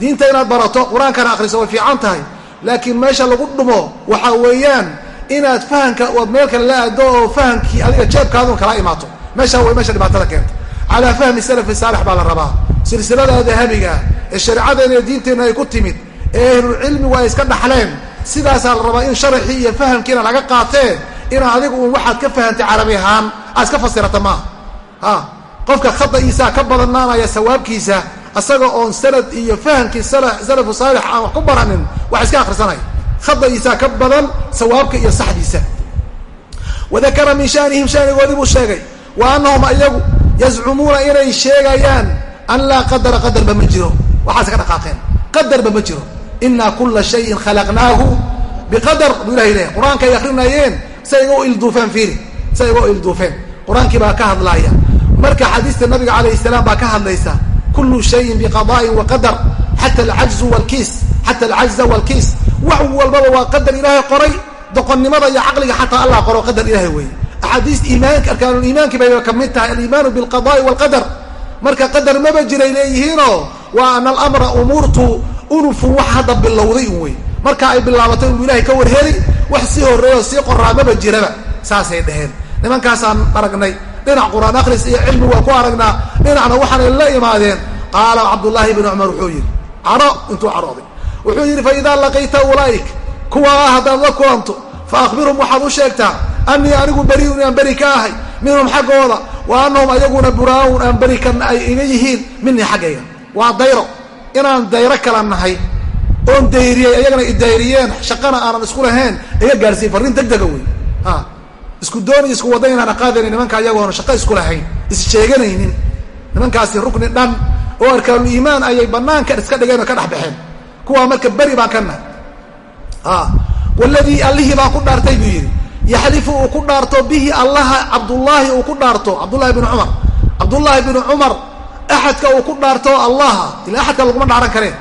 Diinta inaad barato qur'aankana akhriso way fiican tahay laakiin meesha lagu dhumo waxaa weeyaan inaad fahamka ood meel kale la aado oo fahamkii adiga jeebkaadun kala imaato. Meeshaa way meesha dhibaatada keenta calaa fahmi salafi saalix baa la rabaa. Silsilada dahabiga ee shareecadeena iyo diinteenna ay ku timid ee ahlulcilmigu ay iska dhaxleen. Sidaasaa la rabaa in sharaxii iyo fahamkiina laga qaatee ina adigu un waxaad ka fahamtay carabi ahaan. Aad iska fasirata maaha ha. Qofka khada'iisaa ka badanaanaya sawaabkiisa asaga oon sanad iyo fahamkii salafu saalix aan wax ku baranin wax iska akhrisanaya khada'iisaa ka badan sawaabka iyo saxdiisa. Wadakara min shanihim shanigoodii buu sheegay. Wa anahum ayagu yazcumuuna inay sheegayaan an laa qadara qadarba ma jiro. Waxaas ka dhaqaaqeen. Qadarba ma jiro inaa kula shayin khalaqnaahu biqadar. Buu ilahay leeyahy qur'aanka ay akrinayeen si ay iga ilduufeen fiiri si ay iga ilduufeen qur'aankii baa ka hadlaaya. Marka xadiista nabiga calayh salaam baa ka hadlaysa kulu shayin biqada'in wa qadar xata alcajzu walkiis xata alcajza walkiis. Wax walbaba waa qadar ilaahay qoray doqonnimada iyo caqliga xataa allah qoro qadar ilahay weeye. Axaadiis iimaanka arkaanuliimaanki bayba ka mid tahay aliimaanu bilqada'i walqadar marka qadar maba jiray leeyihiinoo waa ana alamra umuurtu unufun wax hadda bilowday un wey marka ay bilaabatay unbu ilahay ka warheli wax sii horreeyo sii qoraa maba jiraba. Saasay dheheen nimankaasaan aragnay dhinac qur'aan akhris iyo cilmi waa ku aragnaa. Dhinacna waxaanay la imaadeen. Qaala cabdullaahi bni cumar wuxuu yidhi caro intuu carooday. Wuxuu yidhi fa idaa laqayta ulaa'ik kuwaa haddaad la kulanto fa akhbirhum waxaad u sheegtaa anii anigu beriun aan beri ka ahay minhum xaggooda wa anahum ayaguna buraa'un aan beri ka ay iga yihiin minii xaggayga. Waa dayro inaan dayro kala nahay oon dayriyey ayagana idayriyeen shaqana aanan isku lahayn iga gaarsiin farriin deg dega wey isku doonay isku wadda inaan aqaadayna nimanka ayagoona shaqo isku lahayn issheeganaynin nimankaasi rukni dhan oo arkaanuliimaan ayay banaanka iska dhigeen oo ka dhex baxeen kuwaa marka beri baan ka nahay. Waladii allihii baa ku dhaartay buu yidhi yaxlifu uu ku dhaarto bihi allaha cabdullaahi uu ku dhaarto. Cabdullahi bnu cumar. Cabdullaahi bnu cumar axadka uu ku dhaarto allaha ila axadka laguma dhaaran kareen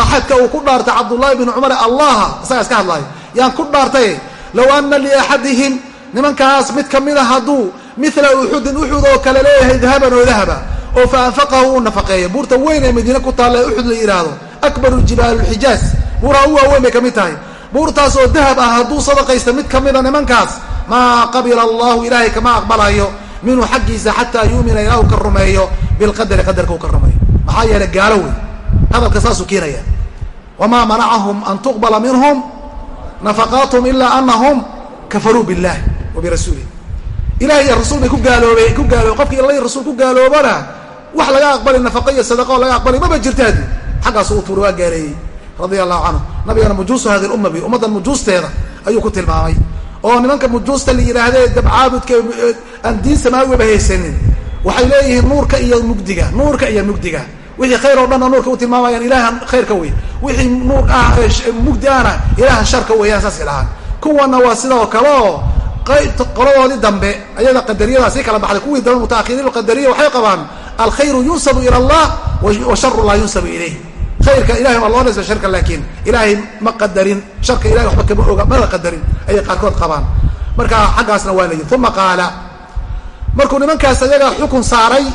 axadka uu ku dhaarto cabdullaahi bnu cumar allaha isagaa iska hadlaayo yaan ku dhaartay low ana liaxadihim nimankaas mid kamida hadduu mila uxudin uxud oo kale leeyahay dahaban oo dahaba oo fa anfaqahu uu nafaqeeyo buurta weyn ee madiine ku taalla uxud la yidhaahdo akbaru jibaal lxijaaz buuraha u waaweyn bay ka mid tahay buurtaas oo dahab ah hadduu sadaqaysta mid kamida nimankaas maa qabila allahu ilaahay kama aqbalayo minhu xaggiisa xataa yuumina ilaa uu ka rumeeyo bilqadari qadarka uu ka rumeeyo maxaa yeelay gaalo wey hadalka saasuu keenaya wamaa manacahum an tuqbala minhum nafaqaathm ilaa anahum kafaruu biاllahi wa birasuulih ilahay iyo rasuul bay ku gaaloobe ku gaaloobe qofkii alla rasuul ku gaaloobana wax laga aqbali nafaqa iyo sadaqa oo laga aqbali maba jirtaadi. Xaggaasu u tuura waa gaaleeyey radia allahu canhu. Nabigana mujuusu hadi lumma bi ummaddan mujuusteeda ayuu ku tilmaamay. Oo nimanka mujuusta la yidhaahdee dabcaabudka aan diin samaawiba haysanin waxay leeyihiin nuurka iyo mugdiga nuurka iyo mugdiga. Wixii khayr oo dhanna nuurka u tilmaamayaan ilaahan khayrka wey wixii ah mugdi ahna ilaahan sharka weeyaan saasay dhahaan kuwana waa sidoo kale oo qoladoodii dambe ayada qadariyada sii kala baxday. Kuwii dambe mutaahiriin qadariya waxay qabaan alkhayru yunsabu ila allah wa sharu laa yunsabu ilayh. Khayrka ilahay waa loo sharka laakiin ilaahay ma qadarin. Sharka ilahay waxba kama oga mana qadarin. Ayay qaarkood qabaan. Marka xaggaasna waa la yidhi uma qaala markuu nimankaas ayaga xukun saaray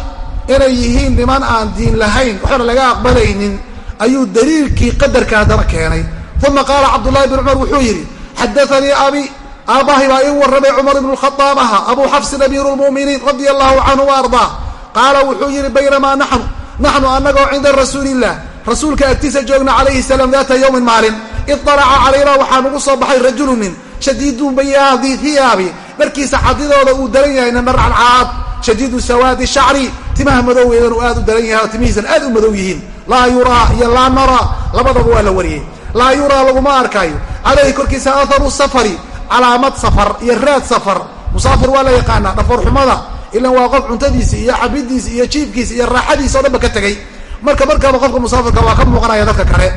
inay yihiin niman aan diin lahayn waxbana laga aqbalaynin ayuu daliilkii qadarka haddana keenay. Uma qaala cabdullahi bn cumar wuxuu yidhi xadaanii abi aabbahay baa ii warramay cumar ibnu khadaab aha abuu xafsin amiiru lmu'miniin radia allahu canhu wa qaala wuxuu yidhi baynamaa naxnu naxnu annagoo cinda rasuuliillah rasuulka agtiisa joogna calayhi salaam daata yowmin maalin idalaca calaynaa waxaa nugu soo baxay rajulu nin shadiidu bayaadi hiyaabi dharkiisa cadidooda uu daran yahay nin dhar cadcaad shadiidu sawaadi shacri timaha madowgeedan uu aad u daran yahay timihiisan aad u madow yihiin. Laa yuraa iyo laa naraa labadaba waa la wariyey. Laa yuraa laguma arkaayo. Calayhi korkiisa atharu safari calaamad safar iyo raad safar. Musaafir waa la yaqaanaa dhaforxumada ilan waa qof cuntadiisi iyo cabidiisi iyo jiibkiisi iyo raaxadiisi o dhan ba ka tegey marka markaaba qofka musaafirka waa ka muuqanaya dadka kale.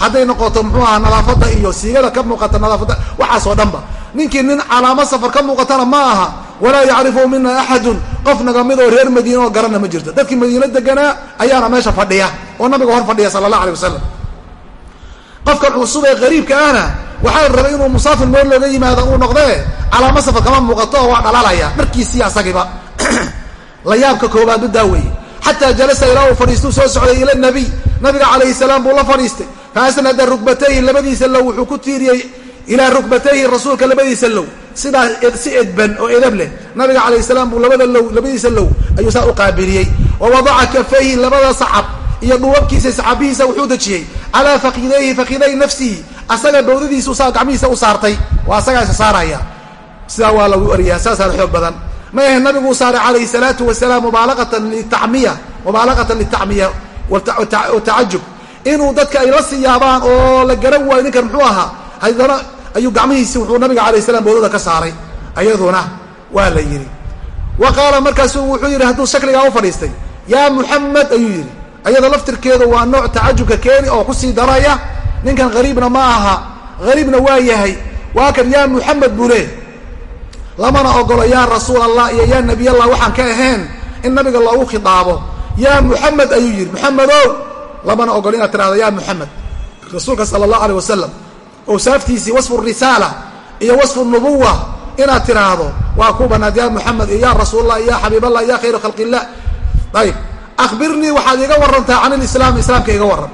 Hadday noqoto muxuu aha nadaafada iyo siigada ka muuqata nadaafada waxaasoo dhanba ninkii nin calaamo safar ka muuqatana ma aha. Walaa yacrifu mina axadun qof naga mid oo reer madiina oo garanna ma jirto. Dadkii madiino deganaa ayaana meesha fadhiya oo nabiga hor fadhiya sala allah alay wasalam qofkan cusub ee qariibka ahna waxaa la rabay inuu musaafir meel looga yimaado uu noqdee calaamo safar kama muuqato oo waa dhalaalaya. Dharkiisii asagiba la yaabka koobaad midaa weeye xataa jalasa ilaa uu fadhiistuu soo socday ila nabiy nabiga calayhi salaam buu la fadhiistay. Fa asnada rukbatayhi labadiisa low wuxuu ku tiiriyey ilaa rukbatayhi rasuulka labadiisa low. Sidaa si edban oo edab leh. Nabiga calayhi salaam buu labada low labadiisa low ayuu saa u qaabiliyey. Wa wadaca kafayhi labada sacab iyo dhuwabkiisa saxaabihiisa wuxuu dejiyey. Calaa fakidayhi fakiday nafsihi. Asaga bawdadiisu saa gacmihiisa u saartay. Waa asagaa saaraya. Sidaa waa lagu eriyaa saasaana xoog badan. Ma ahe nabiguu saaray calayhi salaatu wasalaam mubaalaqatan litamiya mubaalaqatan litacmiya. Watacajub inuu dadka ay la sii yaabaan oo la garan waayo ninkan muxuu ahaa? Haddana ayuu gacmihiisi wuxuu nabiga alayh salam bawdada ka saaray ayaduna waa la yidhi. Wa qaala markaasu wuxuu yidhi hadduu shakligaa u fadhiistay yaa muxamed ayuu yidhi ayada laftirkeeda waa nooc tacajubka keeni oo ku sii daraya ninkan hariibna ma aha hariibna waa yahay waa kan yaa muxamed buu le lamana ogolo yaa rasuul allah iyo yaa nebiy allah waxaan ka ahayn in nabiga loogu khidaabo. Yaa muxamed ayuu yidhi muxamedow lamana ogolo inaad tirahdo yaa muxamed rasuulka sala allah aleyh wasalam awsaaftiisii wasfu risaala iyo wasfu nubuwa inaad tiraahdo waa ku banaad ya muxamed iyo ya rasuulallah iyo ya xabiiballah ya khayra khalq ayib. Akhbirnii waxaad iga warantaa can ilislaam islaamka iga waran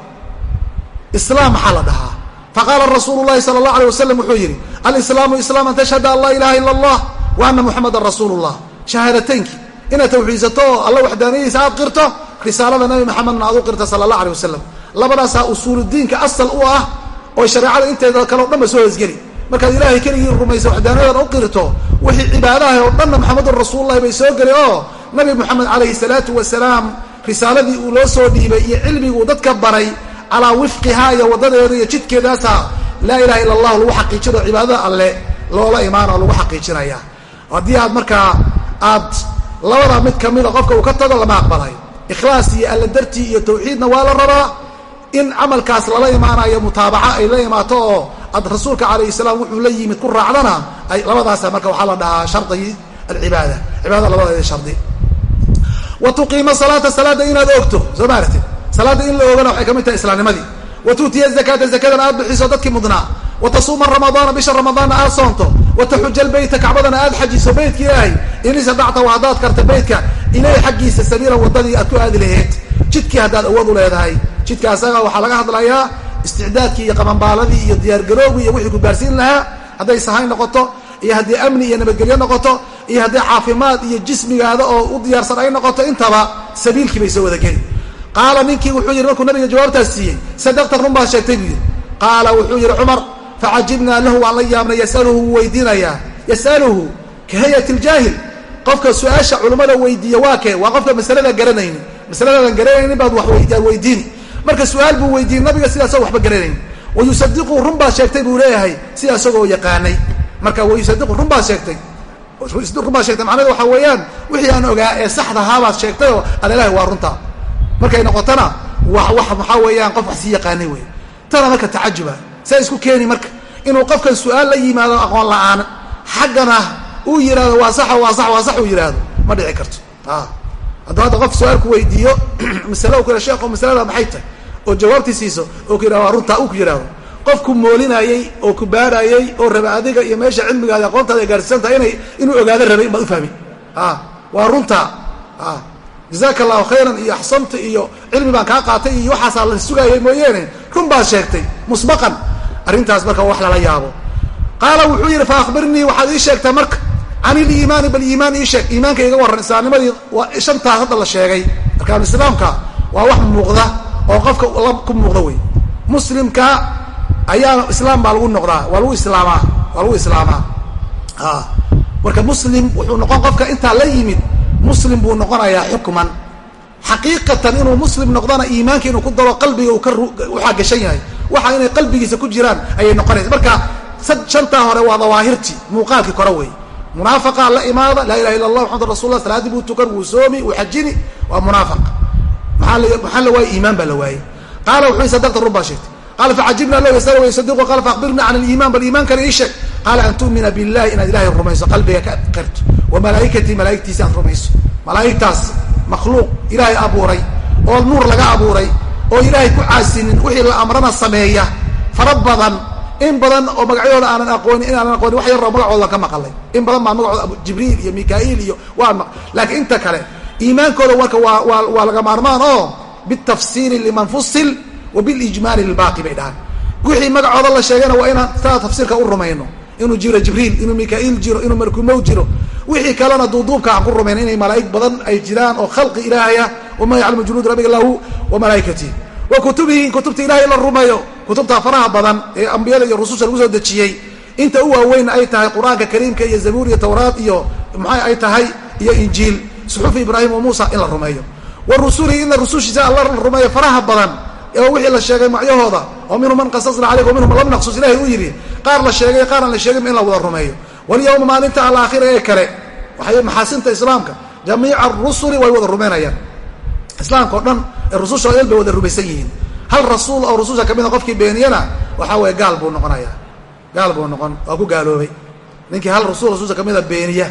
islaam maxaa la dhahaa? Faqaala rasuulu llahi sala allah alay wasalam wuxuu yidhi alislaamu islaam an tashhada an laa ilaha ila allah wa ana muxamadan rasuulu llah shahaadataynkii inaad tawxiidsato oo alla waxdaaniyadiisa aad qirto risaalada nabi maxamedna aad u qirta sala allah alay wasalam labadaasaa usuuludiinka asal u ah oo shareecada inteeda kale o dhan ba soo hoosgeli markaad ilaahay keligii rumaysa waxdaanadan u qirto wixii cibaadaha oo dhanna maxamedun rasuululahi bay soo geli oo nabi moxamed calayhi salaatu wasalaam risaaladii uu loo soo dhiibay iyo cilmiguu dadka baray calaa wifqihaa iyo waddadeeda iyo jidkeedaasa laa ilaha illa allahu lagu xaqiijino cibaadada alle loola imaana oo lagu xaqiijinaya. Haddii aad markaa aad labada mid kamida qofka uu ka tago lama aqbalayo ikhlaas iyo alla dartii iyo tawxiidna waa la rabaa in camalkaas lala imaanayo mutaabaca ay la imaato oo ad rasuulka calayhi salaam wuxuu la yimid ku raacdana ay labadaasa marka waxaa la dhahaa shardi alcibaada. Cibaadada labadeeda shardi. Wa tuqiima salaata salaada inaad ogto soo maaratid salaadda in la oogana waxay ka mid tahay islaamnimadii. Wa tuutiya zakaata zakadana aad bixiso dadkii mudnaa. Wa tasuuma ramadaana bisha ramadaanna aad soonto. Wa taxuja lbeyta kacbadana aad xajiso beytka ilaahay. In istadacta wa haddaad karta beytka ileyh xaggiisa sabiilan wadadii aad ku aadi laheyd jidkii haddaad awood u leedahay jidka asaga waxaa laga hadlayaa isticdaadkii iyo qabanbaaladii iyo diyaargaroogi iyo wixii ku gaarsiin lahaa. Hadday sahayn noqoto iyo haddii amni iyo nabadgelyo noqoto iyo haddii caafimaad iyo jismigaada oo u diyaarsan ay noqoto intaba sabiilkii bay soo wadageli qaala ninkii wuxuu yidhi markuu nabiga jawaabtaas siiyey sadaqta run baad sheegtay buu yidhi. Qaala wuxuu yidhi cumar facajibnaa lahu waan la yaabnay yasaluhu wuu weydiinayaa. Yasaluhu? Ka hayat ljaahil qofka su'aasha culimmada weydiiya waa kee? Waa qofka masalada garanayni masaladadan garanaynin baad wayaad weydiini marka su'aal buu weydiiyey nabiga sida asagoo waxba garanayni wayusadiqu run baad sheegtay buu leeyahay sida isagoo yaqaanay. Marka wayusadiqu run baad sheegtay. Run baad sheegtay. Macnahedu waxaa weeyaan wixii aan ogaa ee saxdahaabaad sheegtay oo alelahi waa runta. Markay noqotona wa wax maxaa weeyaan qof wax sii yaqaanay wey tana marka tacajuba. Saa isku keeni marka. Inuu qofkan su'aal la yimaado aqoon la'aan xaggana uu yihahdo waa sax waa sax waa sax uu yihahdo ma dhici karto. Hadduu hadda qof su'aal ku weydiiyo masale u yihah sheekho masalada maxay tahay oo jawaabtii siiso oo ku yidhahdo runtaa uu ku yihahdo qofku moolinayey oo ku baarayey oo raba adiga iyo meesha cilmigaada aqoontaada ay gaarsiisantaha inay inuu ogaado rabay inbaad ufahmi waa runta jazaaka allahu khayran iyo axsanta iyo cilmi baan kaa qaatay iyo waxaasaa la sugaayay mooyeene. Run baad sheegtay musbaqan. Arrintaas marka wax lala yaabo. Qaala wuxuu yidhi fa waxaad ii sheegtaa marka can iliimaani bal iimaan ii sheeg. Iimaanka iga warran islaamnimadii waa shantaas la sheegay. Arkaan islaamka waa wax muuqda oo qofka ku muuqda wey muslimka ayaa islaam baa lagu noqdaa waa lagu islaamaa waa lagu islaamaa. Marka muslim wuxuu noqon qofka intaa la yimid muslim buu noqonayaa xukman. Xaqiiqatan inuu muslim noqdana iimaanka inuu ku daro qalbiga uu ka waxaa gashan yahay. Waxa inay qalbigiisa ku jiraan ayay noqonaysa. Marka shantaa hore waa dawaahirtii muuqaalkii kore wey munaafaqa la imaada laa ilaha illa allah maxamad rasul lah salaadii buu tukan wuu soomi wuu xajini waa munaafiq maxaa la waayey iimaan baa la waayey qaala wuxuu sadaqta run sheegtay qaala facajibna lahu yasal wa yusadiqu qala faakbirna can aliiman bal iimaankana ii sheeg qaala an tu'mina billahi inaad ilahay rumayso qalbiga ka qirto wa malaa'ikatii malaa'igtiisi aad rumayso malaa'igtaas makhluuq ilaahay abuuray oo nuur laga abuuray oo ilaahay ku caasinin wixii la amrana sameeya fara badan in badan oo magacyooda aanan aqoonin inaanan aqoonin wax yaroo magacoodan ka maqalay in badan baa magacooda jibriil iyo mikaa'iil iyo waa laakiin inta kale iimaankooda warka waa laga maarmaan oo bitafsiili liman fusil wa bilijmaali lilbaaqi bay dhahaan. Wixii magacooda la sheegayna waa inaan taa tafsiirka u rumayno. Inuu jiro jibriil inuu mikaa'iil jiro inuu malkumow jiro. Wixii kalena duuduubka aan ku rumayno inay malaa'ig badan ay jiraan oo khalqi ilaahaya wamaa yaclamu junuud rabbika lahu wa malaa'ikatihi. Wa kutubihi kutubta ilahay la rumeeyo kutubta faraha badan ee ambiyada iyo rususha lagu soo dejiyey. Inta u waaweyn ay tahay qur'aanka kariimka iyo zabuur iyo tawraad iyo maxay ay tahay iyo injiil suxufi ibraahim wa muusa in la rumeeyo. Wa rusulihi ina rusushiisa alla la rumeeyo faraha badan oo wixii la sheegay macyahooda. Oo minhum man qasasna calayk wa minhum lam naqsus ilahay uu yidhi qaar la sheegay qaar la sheegin in la wada rumeeyo. Walyawma maalinta alaakhira ee kale waxay maxaasinta islaamka jamiica arusuli way wada rumaynayaan islaamka o dhan rususha el bay wada rumaysan yihiin. Hal rasuul oo rususha ka mida qofkii beeniyana waxaa weeye gaal buu noqonaya gaal buu noqon waa ku gaaloobay. Ninkii hal rasuul rasulsha kamida beeniya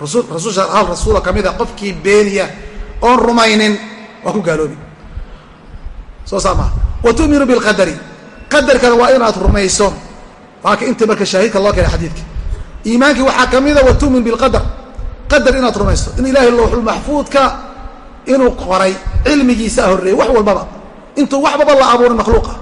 rasul rasusha hal rasuula kamida qofkii beeniya oon rumaynin waa ku gaaloobi. Soo saa maa wa tu'minu bilqadari qadarkana waa inaad rumayso. Waaka inta marka shaahidka loo keenay xadiidka. Iimaankii waxaa kamida wa tu'min bilqadar qadar. Inaad rumayso. In ilaahay lowxulmaxfuudka inuu qoray cilmigiisa horreeyey wax walbaba. Intuu waxbaba la abuuray makhluuqa.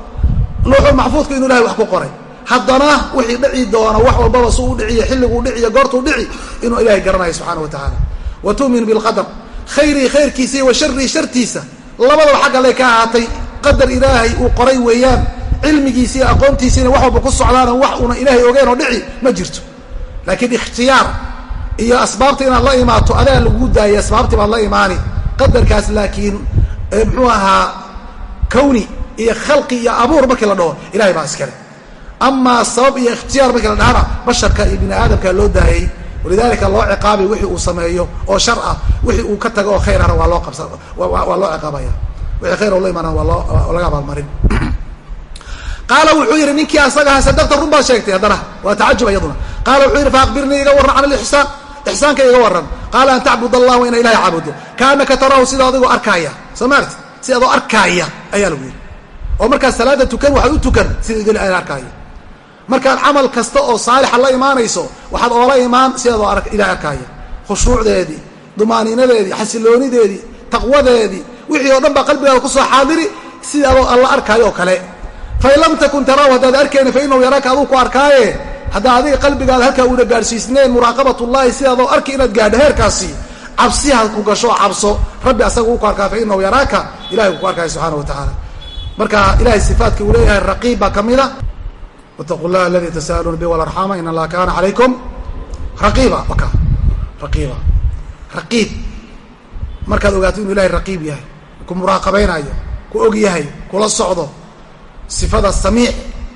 Lowxulmaxfuudka inuu ilahay wax ku qoray haddana wixii dhici doona wax walbaba su u dhiciyo xilliguu dhiciyo goortuu dhici inuu ilahay garanayo subxaana wa tacaala. Wa tu'min bilqadar. Khayrii khayrkiisa iyo wa sharii shartiisa. Labadaba xagg alle ka ahaatay qadar ilaahay uu qoray weeyaan cilmigiisa iyo aqoontiisiina wax walba ku socdaana wax una ilaahay ogeen oo dhici ma jirto. Laakiin ikhtiyaar iyo asbaabta inaad la imaato adaa lagu daayay asbaabtii baad la imaani. Qadarkaas laakiin muxuu ahaa kawni iyo khalqi iyo abuur markii la dhaho ilahay baa iskale amaa sabab iyo ikhtiyaar markii la dhahana basharka iyo bini aadamka loo daayay walidaalika loo ciqaabay wixii uu sameeyo oo shar ah wixii uu ka tago oo khayr ahna waa loo qabsa waa loo ciqaabaya wixii khayr oo la imaanana waa loo laga abaalmarin qaala wuxuu yidhi ninkii asaga aha sadaqta run baad sheegtay haddana waa tacajub iyaduna qaala wuxuu yidhi faakbirnii iga warran can alixsaan ixsaanka iga warran qaala an tacbud allah wa ina ilahi caabudo kaanaka taraahu sida adigoo arkaaya soo maarti si adoo arkaaya ayaa lagu yidhi oo markaad salaada tukan waxaad u tukan sida arkaaya markaad camal kasta oo saalixa la imaanayso waxaad oola imaan si adoo ilahay arkaaya khushuucdeedii dumaaniinadeedii xasiloonideedii taqwadeedii wixii oo dhan baa qalbigaada ku soo xaadiri sida adoo alla arkaayo oo kale. Fain lam takun taraahu haddaad arkayna fa inahu yaraaka aduu ku arkaaye. Haddaa adiga qalbigaada halkaa uuna gaadhsiisneen muraaqabat ullahi sidaadoo arki inaad gaadho heerkaasi cabsi ha ku gasho cabso. Rabbi asaga uu ku arkaa fa yaraaka ilahay uu ku arkaayo subxana wa tacaala marka ilahay sifaatka uu leeyahay raqiib baa ka mida wtaqu llah aladi tasa'aluuna bi walarxama in allaha kaana calaykum raqiiba waka raqiiba raqiib markaad ogaato inuu ilahay raqiib yahay ku muraaqabaynayo ku og yahay kula socdo sifada samiic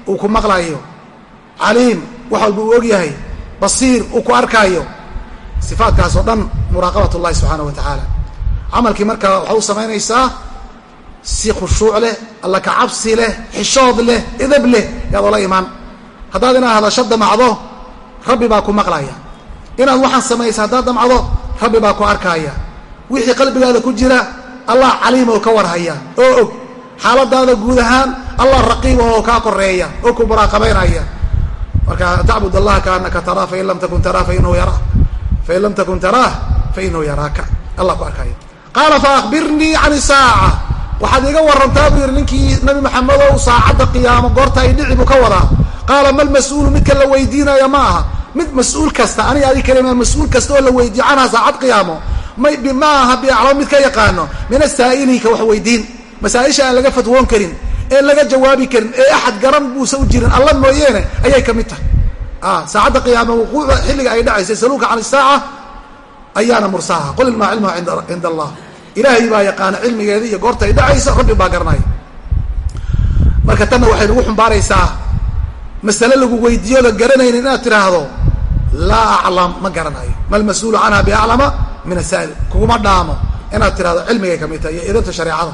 uu ku maqlayo caliim wax walba uu og yahay basiir uu ku arkaayo sifaatkaas oo dhan muraaqabat ullahi subxaana wa tacaala camalkii marka waxaa u samaynaysaa si khushuuc leh alla ka cabsi leh xishood leh edab leh yaad oola imaan. Haddaad inaad hadasho damacdo rabbi baa ku maqlaya inaad waxaan samaysa haddaad damcdo rabbi baa ku arkaaya. Wixii qalbigaada ku jira allah caliim oo ka warhaya. Oo og xaaladaada guud ahaan allah raqiib oo kaa koreeya oo ku muraaqabaynaya marka tacbud allaha kaanaka taraa fain lam takun taraa fainahu yaraa fain lam takun taraah fainahu yaraaka. Allah ku arkaya qaala faakbirnii can isaaca waxaad iga warantaa buu yihi ninkii nabi maxamed ow saacadda qiyaamo goorta ay dhici buu ka wadaa. Qaala mal mas'uulu midka la weydiinaya ma aha. Mid mas'uul kasta aniga adi kalima mas'uul kasta oo la weydiiyo canhaa saacad qiyaamo. Ma aha biaclamo mid ka yaqaano. Min asaa'ili ka wax weydiin. Masaa-isha aan laga fatwoon karin ee laga jawaabi karin ee axad garan buusa u jirin alla mooyeene ayay ka mid tahay. Saacadda qiyaama wuquucda xilliga ay dhacaysa yasaluuka can isaaca ayaana mursaha qul ilmaa cilmuha cinda allah ilaahay baa yaqaana cilmigeeda iyo goorta ay dhacayso rabbi baa garanaya marka tanna waxay nagu xumbaaraysaa masale lagu weydiiyo la inaad tidhaahdo laa aclam ma garanayo. Mal mas'uulu canha biaclama min asaa'il kuguma dhaamo inaad tidhahdo cilmigay ka mid tahay iyo idabta shareecada.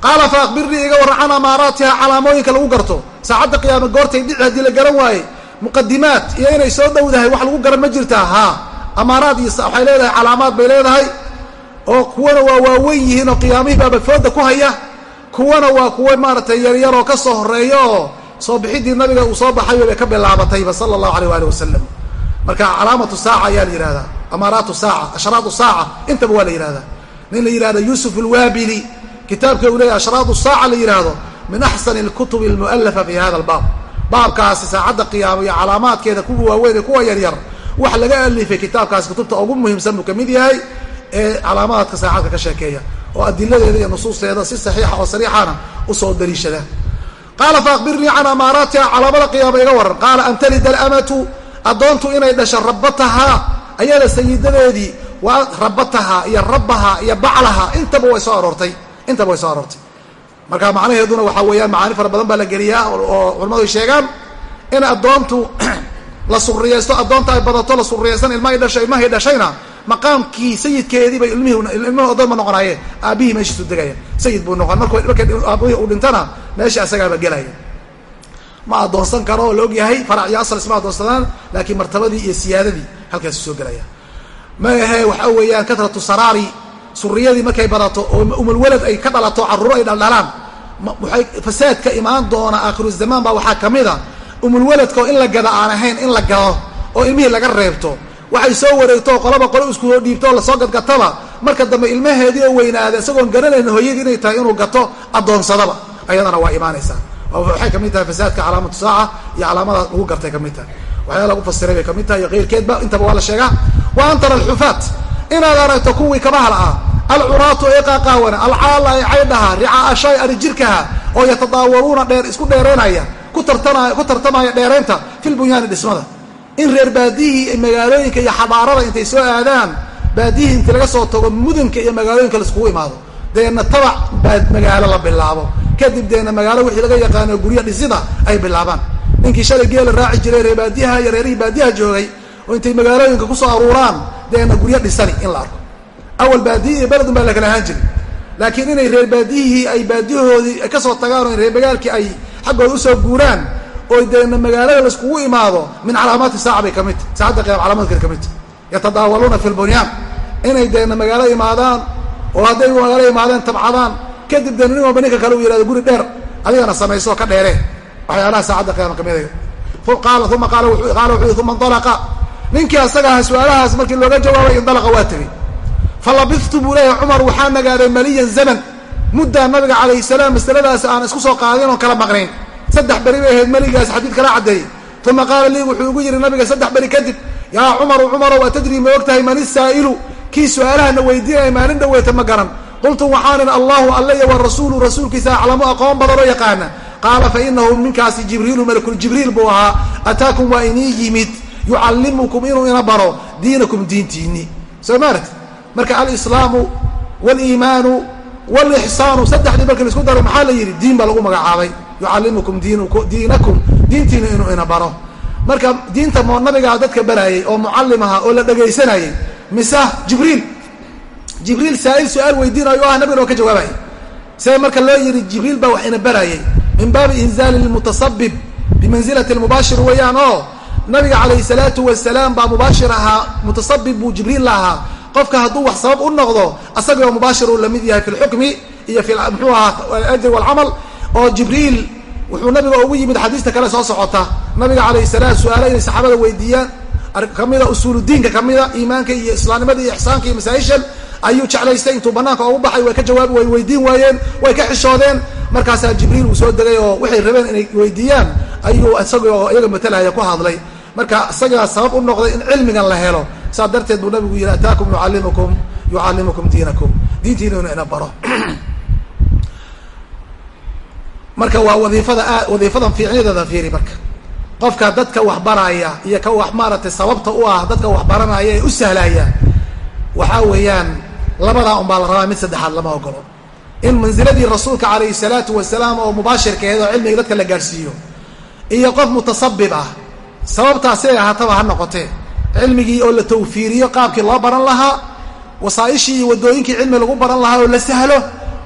Qaala fa akbirnii iga warran can amaaraatiha calaamooyinka lagu garto. Saacadda qiyaama goortay dhici haddii la garan waaye muqadimaat iyo inay soo dhowdahay wax lagu garan ma jirtaa? Haa amaaraad iyo waxay leedahay calaamaad bay leedahay oo kuwana waa waaweyn yihiin oo qiyaamihii baaba fooda ku haya kuwana waa kuwa maaratay yaryaroo ka soo horreeya oo soo bixidii nabiga uu soo baxayo bay ka bilaabatayba sala allahu aleyh waali wasalam marka calaamatu saaca ayaa la yihahdaa amaaraatu saaca ashraadu saaca intaba waa la yihahdaa nin la yihahdo yuusuf alwaabili kitaabka uu leeyahy ashraadu saaca la yihahdo min axsani alkutubi almu'alafa fi hada albaab. Baabkaasi saacadda qiyaamo iyo calaamaadkeeda kuwa waaweyn ee kuwa yaryar wax laga alifay kitaabkaasi kutubta ugu muhiimsan buu ka mid yahay ee calaamaadka saacadka ka sheekeeya oo adiladeeda iyo nusuusteeda si saxiixa oo sariixana u soo daliishada qaala faakbirnii can amaaraatiha calaamada qiyaama iga waran. Qaala an talida alamatu addoontu inay dhasho rabatahaa ayada sayidadeedii waa rabatahaa iyo rabbaha iyo baclaha. Intaba way soo aroortay intaba way soo aroortay. Marka macnaheeduna waxaa weeyaan macaani fara badan baa la geliyaa oo culamadu ay sheegaan in addoontu la suriyaysto addoonta ay badato la suriyaystan ilma ay dhashay ilmahay dhashayna maqaamkii sayidkeedii bay ilmihii addoon ma noqonaayeen aabbihii meeshiisu degaya sayid buu noqon mark marka aabihii uu dhintana meesha asagaaba gelaya ma addoonsan karo oo la og yahay farac asal isma addoonsadaan laakiin martabadii iyo siyaadadii halkaasu soo gelaya ma ahe waxa weeyaan katratu saraari suriyadii markay badato oo umulwalad ay ka dhalato carruuro ay dhaldhalaan. Waay fasaad ka imaan doona aakhiru zamaan baa waxaa ka mid a. Umulwaladkao in la gada aan ahayn in la gado oo ilmihii laga reebto waxay soo wareegto qolaba qolo isku dhiibto oo la soo gadgataba. Marka dambe ilmaheedii oo weynaada isagoon garanayn hooyadii inay tahay inuu gato addoonsadaba. Ayadana waa imaanaysaa. Waxay ka mid tahay fasaadka calaamatu saaca iyo calaamadaas lagu gartay ka mid tahay. Waxyaala lagu fasiray bay ka mid tahay iyo keyrkeedba intaba waa la sheegaa. Wa antara alxufaat. Inaad aragto kuwii kabahal ah alcuraatu ee qaaqaawana alcaala ee caydhaha ricaa shay ari jirkaha oo yatadaawaruuna dheer isku dheereynaya ku tartanaya ku tartamaya dheeraynta fil bunyaani dhismada in reer baadiyihii magaalooyinka iyo xadaarada intay soo aadaan baadiyihii inti laga soo tago mudunka iyo magaalooyinka laiskugu imaado. Deena tabac magaalo la bilaabo. Kadib deena magaalo wixii laga yaqaano guryo dhisida ay bilaabaan. Ninkii shalay geela raaci jiray reer baadiyaha iyo reerihii baadiyaha joogay oo intay magaalooyinka ku soo aruuraan deena guryo dhisani in la arko. Awal baadiyi iyo beledun baa lakala ahaan jiri laakiin inay reer baadiyihii ay baadiyahoodii ka soo tagaan oo reer magaalkii ay xaggooda u soo guuraan oo deena magaalada laiskugu imaado min calaamaati saaca bay ka mid tahy saacadda qiyam calaamaadkeeda ka mid tahy yatadaawaluuna fi lbunyaan inay deena magaalo imaadaan oo hadday magaalo imaadeen tabcadaan kadib deena nin walba ninka kale uu yihahdo guri dheer adigana samayso ka dheere. Waxyaalaha saacadda qiyama ka mid qaala uma qaala wuxuu yii uma indalaqa ninkii asaga aha su'aalahaas markii looga jawaabay indalaqa waa tegey falabiftu buu leeyahay cumar waxaa nagaaday maliyan zaman. Muddaa nabiga calayhi salaam masaladaasi aan isku soo qaadin oon kala maqnayn saddex beri bay ahayd meligaas xadiid kala caddeeyey uma qaala lii wuxuu igu yidhi nabiga saddex beri kadib yaa cumaru cumarow atadrii ma og tahay man isaa'ilu kii su'aalahana weydiinaya maalin dhaweeta ma garan. Qultu waxaanin allahu alle iyo rasuulu rasuulkiisa aclamu aqoon badanoo yaqaana. Qaala fa inahu minkaasi jibriilu malakuljibriil buu ahaa. Ataakum waa inii yimid. Yucallimukum inuu ina baro diinakum diintiinni. Soo maaragti marka alislaamu waliimaanu walixsaanu saddexdii markii la isku daray maxaa la yidhi? Diin baa lagu magacaabay yucallimukum diinakum diintiina inuu ina baro. Marka diinta moo nabigaa dadka baraayay oo mucallim aha oo la dhegaysanayay mise jibriil? Jibriil saa'il su'aal weydiinayo o ah nabigana oo ka jawaabayay see marka loo yidhi jibriil baa wax ina baraayay min baabi inzaali lmutasabib bimanzilati lmubaashir weeyaan oo nabiga calayhi salaatu wasalaam baa mubaashir ahaa mutasabib buu jibriil la ahaa. Qofka hadduu wax sabab u noqdo asagoo mubaashir uu la mid yahay fi lxukmi iyo fi mxuu ahaa ajri walcamal oo jibriil wuxuu nabiga ugu yimid xadiista kale soo socota. Nabiga calayhi salaam su'aalo inay saxaabada weydiiyaan. Kamida usuuludiinka kamida iimaanka iyo islaamnimada iyo ixsaanka iyo masaa-ishan ayuu jeclaystay. Intuu banaanka ugu baxay way ka jawaabi way weydiin waayeen way ka xishoodeen. Markaasaa jibriil uu soo degay oo waxay rabeen inay weydiiyaan ayuu isagoo iyaga matalaya ku hadlay. Marka isagaa sabab u noqday in cilmigan la helo saa darteed buu nabigu yihi ataakum yucallimukum yucallimukum diinakum. Diintiina inu ina baro marka waa wadiifada wadiifadan fiicnideeda fiiri marka. Qofka dadka waxbaraya iyo ka wax maaragtay sababta u ah dadka waxbaranaya ee u sahlaya waxaa weeyaan labadaa un baa la rabaa mid saddexaad lama ogolo. In manziladii rasuulka calayhi salaatu wasalaam oo mubaashirkeed oo cilmiga dadka la gaadhsiiyo iyo qof mutasabib ah sababtaasi ay ahaataba ha noqotee. Cilmigii oo la tawfiiriyo qaabkii loo baran lahaa wasaaishii iyo waddooyinkii cilmi lagu baran lahaa oo la sahlo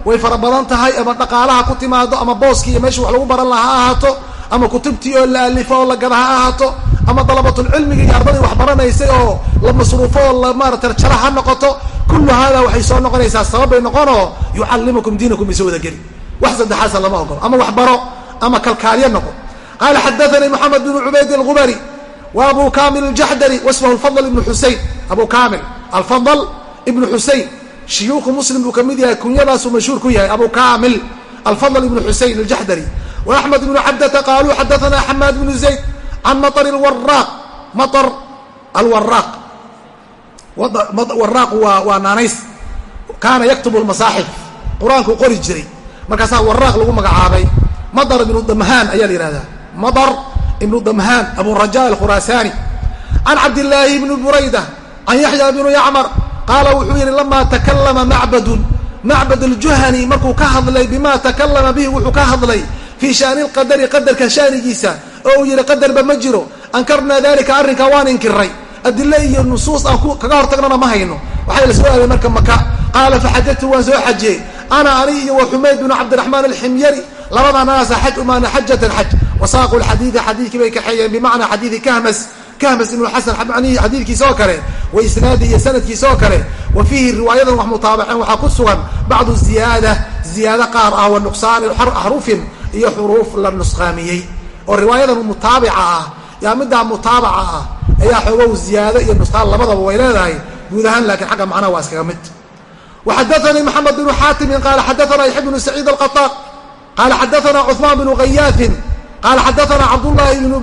way fara badan tahay ama dhaqaalaha ku timaado ama booskii iyo meeshii wax lagu baran lahaa ha ahaato ama kutubtii oo la alifo oo la gada ha ahaato ama dalabatulcilmiga iyo ardadii wax baranaysay oo la masruufo oo la maarata jara ha noqoto kullu haadaa waxay soo noqonaysaa sababbay noqonoo yucallimukum diinakum isa wada geli. Wax saddexaasa lama ogolo ama waxbaro ama kalkaalyo noqo. Qaala xadaanii moxamed bnu cubayd algubari wa abu kamil aljaxdari wasmahu alfadl ibnu xusein abu kamil alfadl ibnu xusein shuyuukhu muslim buu ka mid yahay kunyadaasuu mashhuur ku yahay abu kamil alfadl ibnu xusein aljaxdari wa ibnu cabdata qaaluu xadaana xamaad bnu zayd can maطr alwaraaq maطr alwaraaq waraaqu waa waa naanays. Kaana yaktubu lmasaaxif qur'aankuu qori jiray. Markaasaa waraaq lagu magacaabay. Madar ibnu damhaan ayaa la yihahdaa madar ibnu damhaan abu raja alkhuraasaani can cabdillaahi ibni burayda can yaxya bnu yacmar qaala wuxuu yihi lamaa takalama macbadun. Macbad aljuhani markuu ka hadlay bima takalama bihi wuxuu ka hadlay fii shaani lqadari qadarka shaanigiisa. Oo uu yihi qadarba ma jiro. Ankarnaa dalika arrinkaa waan inkiray. Adile iyo nusuus aan kaga hortagnana ma hayno. Waxay la soo aaday marka maka qaala faxajatu waan soo xajiyey. Ana ani iyo wa xumayd bnu cabdiraxmaan alximyari labadanaasa xaj umaana xajatan xaj wasaaqu lxadiidi xadiidkii bay kaxeeyeen bimacnaa xadiidi kahmas kahmas ibnu xasan manihi xadiidkiisa oo kale wa isnaadi iyo sanadkiisa oo kale wa fiihi riwaayadan wax mutaabaceen waxaa ku sugan bacdu ziyaada ziyaado qaar ah wa nuqsaani axrufin iyo xuruuf la nusqaamiyey oo riwaayadan mutaabica ah yaa middaa mutaabaca ah ayaa xoogow ziyaado iyo nusqaan labadaba way leedahay guud ahaan laakiin xagga macnaha waa iskaga mid وxadثnي محamed بن xاtimi qala xadaثna يحya بن سعيid القطاq qala xadaثna cثman بن غyاثi qala xadaثna cabdاللahi بن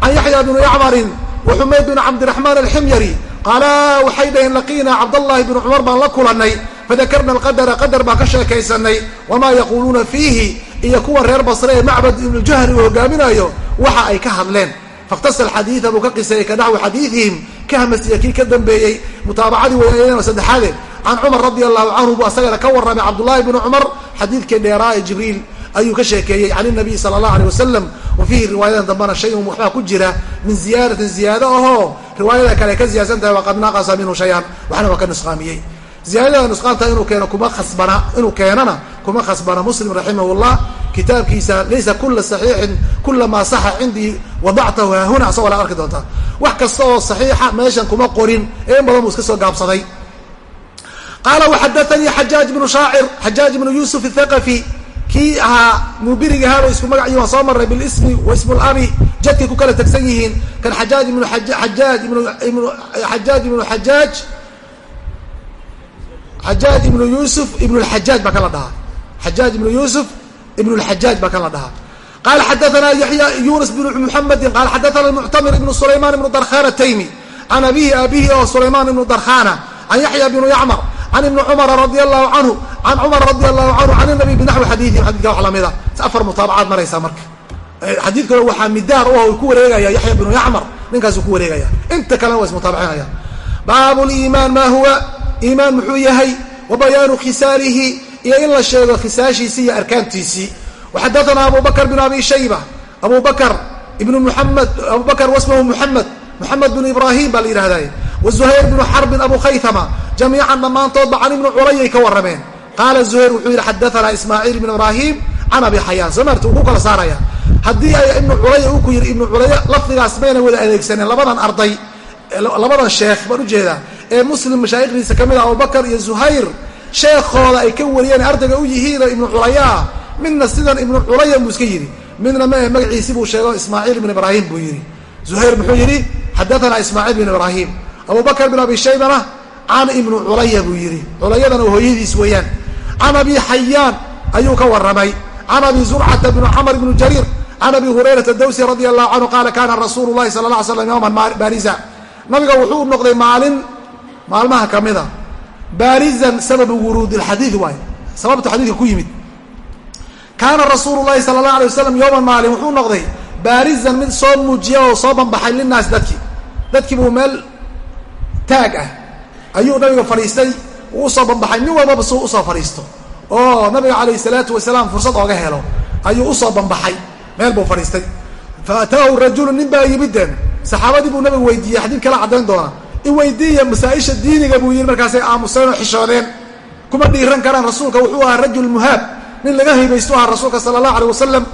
can yaxya bni yacmarin wa xumayd bin cabdiraxmaan alximyari qaala waxay dhaheen laqiinaa cabdallahi bnu cumar baan la kulanay fadakarna alqadara qadar baan ka sheekaysanay wamaa yaquuluuna fiihi iyo kuwa reer basre ee macbad ibnu uu hogaaminayo waxa ay ka hadleen fakhtasa alxadiida buu ka qiseeyey ka naxwi xadiidihim ka hamasiye kii ka dambeeyey mutaabacadii weynayeenoo saddexaade can cumar radi allahu canhu buu asagana ka warramay cabdullaahi bnu cumar xadiidkii dheeraa ee jibriil ayuu ka sheekeeyey can inabiy sala allah aleyh wasalam wa fiihi riwaayadan dambana shayun waxbaa ku jira min ziyaadatin ziyaado ahoo riwaayada kale ka ziyadsan tahay waqad naqasa minhu shay-an waxna waa ka nusqaamiyey. Ziyaadada nusqaanta inuu keeno kuma khasbana inuu keenana kuma khasbana muslim raximah llah kitaabkiisa laysa kula saxiixin kula maa saxa cindii wadactahu haahuna asagoo la arki doontaa wax kasta oo saxiixa meeshan kuma qorin ee badan buu iska soo gaabsaday. Qaala waxadaanii xajaaj bnu shaacir xajaaj ibnu yuusuf athaqafi kii ahaa mubirigahaaba isku magaciyi waan soo marray bilismi wa ismu labi jadkay ku kala tegsan yihiin kan xajaaj ibnu xajaaj ibnu xajaaj ibnu xajaaj xajaaj ibnu yuusuf ibnu lxajaaj baa kan la dhahaa. Xajaaj ibnu yuusuf ibnu lxajaaj baa kan la dhahaa. Qala xadaثna yaxya yunus bn muxamedi qala xadaثna muctamir ibnu sulayman ibnu darkhana taymi can abihi aabihi oo sulayman ibnu darkhana can yaxya bnu yacmar can ibni cumara radi allahu canhu can cumar radi allahu canhu can inabi binaxwi xadiiihim xadidka wax lamida afar mutaabacaad maraysaa marka xadiidkana waxaa midaar u ah ku wareegaya yaxya bnu yacmar ninkaasuu ku wareegaya inta kalena waa ismutaabicinaya baabu liimaan ma huwa iimaan muxuu yahay wa bayaanu iyo in la sheego khisaashiisii iyo arkaantiisii waxadaثna abu bakr abi shayba abu bakr ibn muamed abu muxamed muxamed bn ibrahim baa la yihahday wazuhayr bnu xarbin abu khaytama jamiican dhammaantoodba can ibni culayay ka warrameen qaala zuhayr wuxuu yihi xadaثana ismaaciil ibn ibrahim can abi xayaan soo uu ku kala saaraya haddii ay ibnu culaya uu ku yidhi ibnu culaya lafdigaas mayna wada adeegsaneen labadan arday labadan sheekh baan u jeedaa ee muslim mashaayikhdiisa ka mid ah abubakr iyo zuhayr sheekhooda ay ka wariyeen ardayga u yihiin oo ibnu culaya ah midna sidan ibnu culaya buu iska yidhi midna ma magaciisi buu sheego ismaaciil ibn ibraahim buu yidhi zuhayr muxuu yidhi xadaanaa ismaaciil ibn ibraahim abubakr bin abi shaybana can ibnu culaya buu yidhi. culayadana hooyadiis weeyaan. can abi xayaan ayuu ka warramay. can abi zurcata bn camr bn jariir can abi hurayrata dawsi radi allahu canhu qaala kana rasuulu lahi sala la slam yowman baariza. Nabiga wuxuu noqday maalin maalmaha ka mida. Baarizan sababu wuruudi lxadiid waay sababta xadiidka ku yimid. Kaana rasuulu lahi sala allah alay wasalam yowman maalin wuxuu noqday baarizan mid soo muujiya oo soo banbaxay linaas dadki dadkii buu meel taag ah ayuu nabiga fadhiistay uu u soo banbaxay nin walbaba suu u soo fadhiisto. Oo nabiga calayh salaatu wasalaam fursad ooga helo. Ayuu u soo banbaxay meel buu fadhiistay. Fa ataahu rajulu nin baa yimideen. Saxaabadii buu nabigu weydiiyey xadiid kala caddayn doona. In weydiiya masaa-isha diiniga buu yidhi markaasay aamuseen oo xishoodeen. Kuma dhiiran karaan rasuulka wuxuu ahaa rajul muhaab. Nin laga haybaystu ahaa rasuulka sala allahu alay wasalam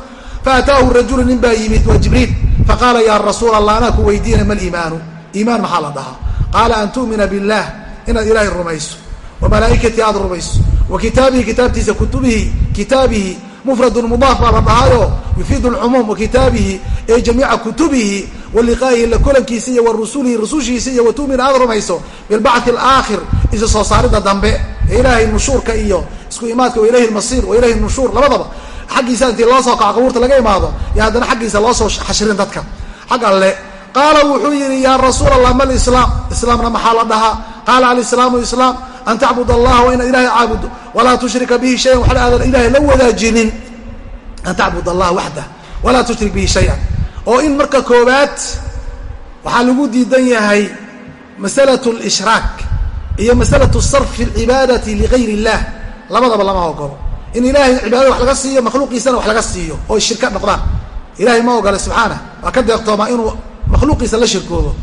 faataahu rajulu nin baa yimid waa jibriil. Faqaala yaa rasuul allah anaa ku weydiina ma liimaanu iimaan maxaa la dhahaa? Qaala an tu'mina billah inaad ilaahay rumayso wa malaa'ikatii aad rumayso wa kitaabihi kitaabtiisa kutubihi kitaabihi mufradun mudaaf baa la dhahaayo yufiidu lcumuum wa kitaabihi ee jamiica kutubihi wa liqaa'ihi la kulankiisa iyo wa rusulihi rusushiisa iyo wa tu'mina aad rumayso bilbacthi alaakhir isa soo saaridda dambe ee ilaahay nushuurka iyo isku imaadka wa ilahi lmasiir wa ilahi nushuur labadaba xaggiisa intii loo soo kaco qabuurta laga imaado iyo haddana xaggiisa loo soo xashirin dadka. Xag alle qaala wuxuu yidhi yaa rasuul allah ma lislaam islaamna maxaa la dhahaa? Qaala alislaamu islaam an tacbud allaha waa inaad ilahay caabudo walaa tushrika bihi shayan. Waxna aadan ilahay la wadaajinin an tacbud allah waxdah walaa tushrik bihi shayan. Oo in marka koobaad waxaa lagu diidan yahay masalatu lishraak iyo masalatu sarfi alcibaadati ligayr illah labadaba lama ogolo in ilaahay cibaadada wax laga siiyo makhluuqiisana wax laga siiyo oo shirka noqdaan. Ilahay ma ogola subxaana waa ka deeqtoomaa inuu makhluuqiisa la shirkoodo.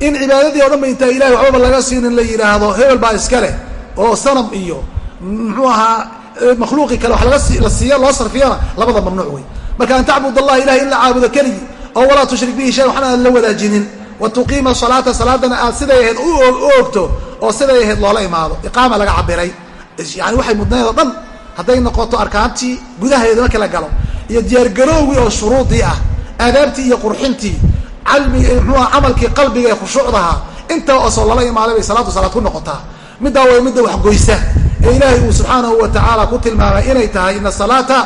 In cibaadadii o dhan ba intaa ilahay waxbaba laga siinin la yidhaahdo hebel baa iska leh oo sanam iyo muxuu ahaa makhluuqii kale wax laga la siiya loo sarfiyana labada mamnuuc wey marka an tacbud allah ilahay in la caabudo keligii oo walaa tushrik bihi shay waxna aan la wadaajinin. Wa tuqiima salaata salaadana aad siday ahayd u ogto oo siday ahayd loola imaado. Iqaama laga cabiray yani waxay mudnayd oo dhan hadday noqoto arkaantii gudaheeda marka la galo iyo diyaargaroowgii oo shuruudii ah aadaabtii iyo qurxintii calmi mxuua camalkii qalbiga ee khushuucdaha intaa oosoo lala imaaday bay salaatu salaad ku noqotaa. Middaa way midda waxgoysa ee ilaahay uu subxaanahu wa tacaala ku tilmaamay inay tahay ina salaata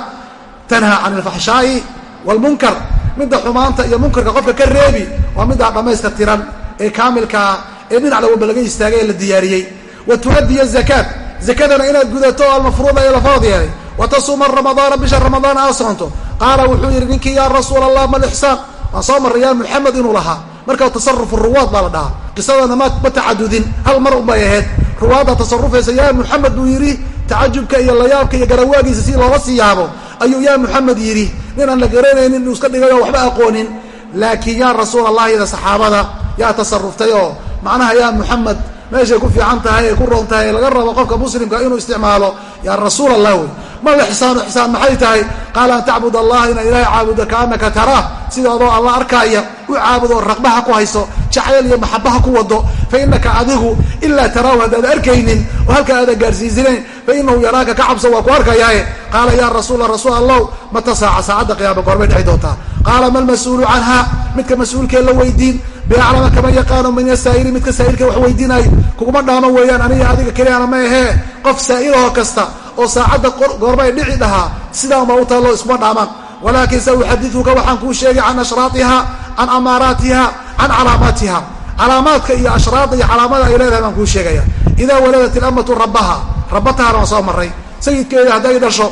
tanhaa can alfaxshaa'i waalmunkar midda xumaanta iyo munkarka qofka ka reebi waa middaa dhammayska tiran ee kaamilkaa ee dhinac walba laga istaagay ee la diyaariyey. Wa tuaddiya zakaat. Zakadana inaad gudato oo almafruuda ee la farad yeelay. Wa tasuuma ramadaana bisha ramadaan aad soonto. Qaala wuxuu yidhi ninkii yaa rasuula allah ma lixsaan waan soo marray yaa muxamed inuu lahaa. Marka tasarufu ruwaad baa la dhahaa. Qisadana ma ma tacadudin. Hal mar un bay ahayd. Ruwaadda tasarufaysa yaa muxamed buu yidhi tacajubka iyo layaabka iyo garawaagiisa si looga sii yaabo ayuu yaa muxamed yidhi. Nin aan la garanaynin inuu iska dhigay waxba aqoonin. Laakiin yaa rasuul allah iyada saxaabada yaa tasaruftay oo macnaha yaa muxamed meeshay ku fiican tahay ay ku roon tahay laga rabo qofka muslimka inuu isticmaalo. Yaa rasuul allah wey ma lixsaanu ixsaan maxay tahay? Qaala an tacbud allah inaad ilaahay caabudo kaanaka taraah. Sida adoo alla arkaaya u caabudo raqbaha ku hayso jacayl iyo maxabaha ku wado fa inaka adigu ilaa taraahu haddaad arkaynin oo halkaa aada gaarsiisinayn fa inahu yaraaka ka cabso waa ku arkayaaye. Qaala yaa rasuula rasuul allow mata saaca saacadda qiyaama goorbay dhici doontaa. Qaala ma lmas-uulu canha midka mas'uulkee la weydiin biaclama kama yaqaano min yasaa'ili midka saa'ilka wax weydiinayo kuguma dhaamo weeyaan aniga adiga keliyana ma ahee. Qof saa'ilahoo kasta oo saacadda goorbay dhici dhahaa sidaan baa u taallo iskuma dhaamaan walaakin sa uxadiuka waxaan kuu sheegay can ashraaiha can amaaraatiha can calaamaatiha. Calaamaadka iyo ashraada iyo calaamada ay leedahay baan kuu sheegaya. Idaa waladat ilamatu rabbaha rabatahana waan soo maray sayidkeeda hadday dhasho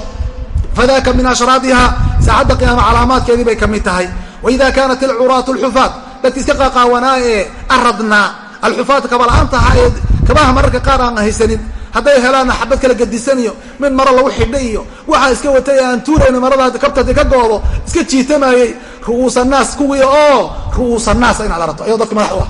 fadaka min ashraadiha saacadda qiyaama calaamaadkeedii bay ka mid tahay. Waida kaanat alcuraatu alxufaat dadki iska qaqaawanaa ee aradnaa alxufaat kabala-aanta ahaa ee kabaha mararka qaar aan haysanin hadday helaanna xabad kala gadisaniyo mid maro lagu xidha iyo waxaa iska watay aan tuurayno marada kabtadi ka goodo iska jiitamayey ru'uusanaas kuwii oo ru'uusanaas inaad arato. Ayao dadka madax u ah.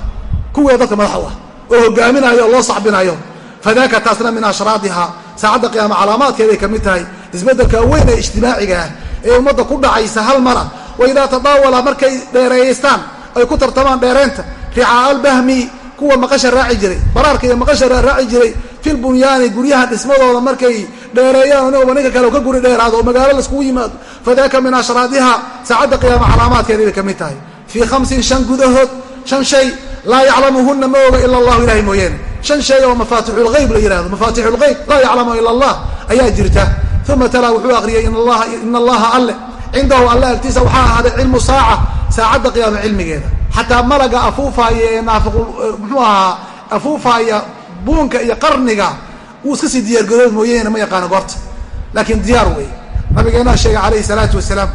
Kuwii dadka madax u ah. Oo hogaaminayo oo loo sacbinayo. Fadaka taasna min ashraadiha saacadda qiyaama calaamaadkeeday ka mid tahay. Isbeddelka weyn ee ijtimaaciga ah ee ummadda ku dhacaysa hal mara wa idaa tadaawala markay dheereeyaystaan ay ku tartamaan dheereenta ricaa albahmi kuwa maqasha raaci jiray. Baraarka iyo maqasha raaci jiray fil bunyaani guryaha dhismadooda markay dheereeyaan niguba ninka kale ka guri dheeraado oo magaalo laiskugu yimaado fadaaka min ashraadiha saacadda qiyaama calaamaadkeedii bay ka mid tahay. Fii khamsin shan gudahood shan shay laa yaclamuhuna ma oga ila allahu ilahay mooyaane shan shay oo mafaatixulgayb la yihahdo mafaatixulgayb laa yaclamu ila allah ayaa jirta. Uma talaa wuxuu aqriyay ina allaha alle cindahu alle agtiisa waxaa ahaaday cilmu saaca saacadda qiyaama cilmigeeda. Xataa malaga afuufaaya ee naafiq muxuu ahaa afuufaaya buunka iyo qarniga wuu iska sii diyaargaroobi mooyeene ma yaqaano goorta. Laakiin diyaar wey nabigeenaa sheegay calayhi salaatu wasalaam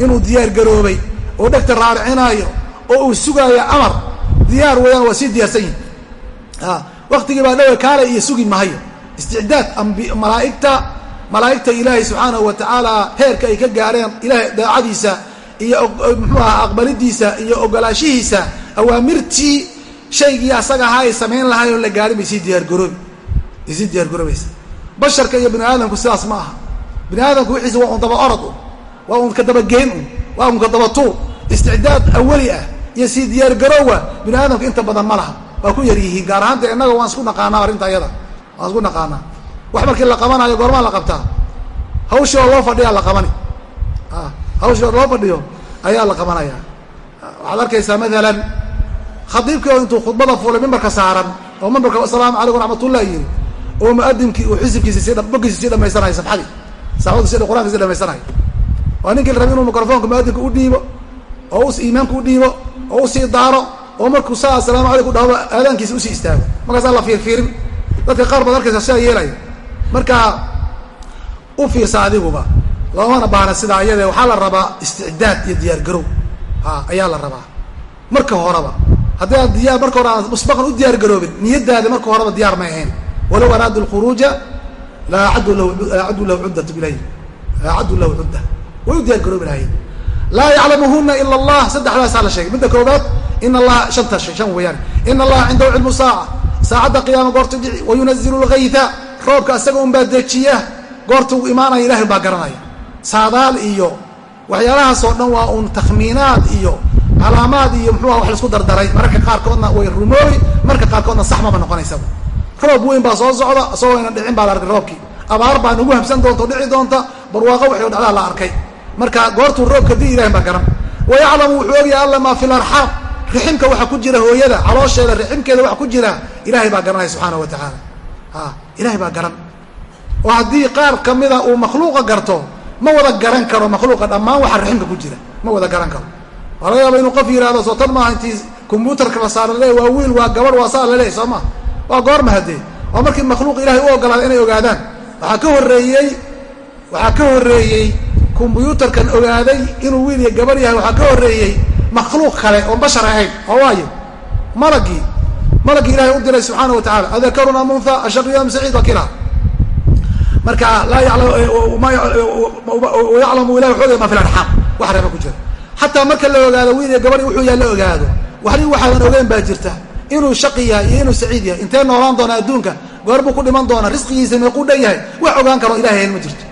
inuu diyaar garoobay oo dhegta raaricinaayo oo uu sugaayo amar. Diyaar weeyaan waa sii diyaarsan yihiin waktigii baa dhawe kaale iyo sugi mahayo isticdaad malaaigta malaa'igta ilaahay subxaanahu wa tacaala heerka ay ka gaareen ilahay daacadiisa iyo muxuu aha aqbalidiisa iyo ogolaashihiisa awaamirtii shaygii asaga ahaa ay samayn lahay oo la gaarin bay sii diyaargaroobi ay sii diyaargaroobaysa basharka iyo bini aadamku sidaas ma aha. Bini aadamku wixiisa waa un daba orod un waa un ka dabageyn un waa un ka daba tuur. Isticdaad awali ah iyo sii diyaargaroowa bini aadamka inta badan ma laha. Waa ku yar yihiin gaar ahaanta innaga waan isku naqaanaa arrinta ayada. Waan isku naqaanaa. Wax markii la qabanayo goormaa la qabtaa. Hawshii oo loo fadhiyaa la qabani. Hawshii oo loo fadhiyo ayaa la qabanaya waxaad arkaysaa maalan khadiibkii oo intuu khudbada fuulay mimbarka saaran oo mimbarka asalaamu calaykum raxmatullah yiri oo muadinkii uu xisibkiisa si bogiisa sii dhamaysanayo sabxadii saabadu si qur'anka sii dhamaysanayo waa ninkii la rabay inuu mikrofoonka muadinka u dhiibo oo us iimaanka dhiibo oo u sii daaro oo markuu saa asalaamu calaykum dhahdo aadaankiisa u sii istaago. Markaasaa la fiirfiirin dadka qaar baad arkaysa sidaa yeelaya marka u fiirsa adiguba loomana baahna sidaa iyadee waxaa la rabaa isticdaad iyo diyaargarow. A ayaa la rabaa. Marka horeba haddii aad diyaar marka hore aan musbaqan u diyaar garoobin niyadaada marka horeba diyaar may ahayn. Walow araadu lkhuruuja la aaddu lahu cuddat ilayh la acaddu lahu cudda. Way u diyaar garoobi lahayen laa yaclamuhuna ila allah saddexdaasaa la sheegay. Midda koobaad in allaha shanta shan weeyaan. Ina allaha cindahu cilmu saaca. Saacadda qiyaama goorta dhici wayunazilu lgayta roobka isaga un baa dejiya. Goorta uu imaanaya ilahay baa garanaya. Saadaal iyo waxyaalahaas dhan waa un takhmiinaad iyo calaamaad iyo muxuuha wax la isku dardaray. Mararka qaarkoodna way rumoobi marka qaarkoodna sax maba noqonaysaba roob weyn baa soo socda isagoo aynan dhicin baa la arkay roobkii. Abaar baa nagu habsan doonta dhici doonta barwaaqo waxay dhacdaa la arkay. Marka goortuu roobka di ilahay baa garan. Wayaclamu wuxuu ogyahay alla maa fi larxaam riximka waxa ku jira hooyada caloosheeda riximkeeda waxa ku jira. Ilahay baa garanaya subxaana wa tacaala a ilahay baa garan. Oo haddii qaar kamida uu makhluuqa garto ma wada garan karo makhluuqa dhammaan waxa riximka ku jira. Ma wada garan karo waa laga yaaba inuu qof yihahdo soo tan maaha intii combuutarka la saara laleey waa wiil waa gabadh waa saa laleey soo maa waa goorma haddee. Waa markii makhluuq ilahay u ogolaada inay ogaadaan. Waxaa ka horreeyey waxaa ka horreeyey combyuutarkan ogaaday inuu wiil iyo gabarh yahay. Waxaa ka horreeyey makhluuq kale oon bashar ahayn oo waayo. Malagii malagii ilahay u diray subxaana wa tacala adakarun am unha ashaqi am saciid waa kilaha marka laa yaclamu ilahi wuxuu ogay ma fi larxaam wax reeba ku jira xataa marka la ogaado wiil gabadhi wuxuu yahay la ogaado. Waxni waxaadan ogeyn baa jirta. Inuu shaqi yahay iyo inuu saciid yahay. Intee noolaan doona adduunka? Goor buu ku dhiman doona risqigiisa meequu dhan yahay. Wax ogaan karo ilahay hayn ma jirto.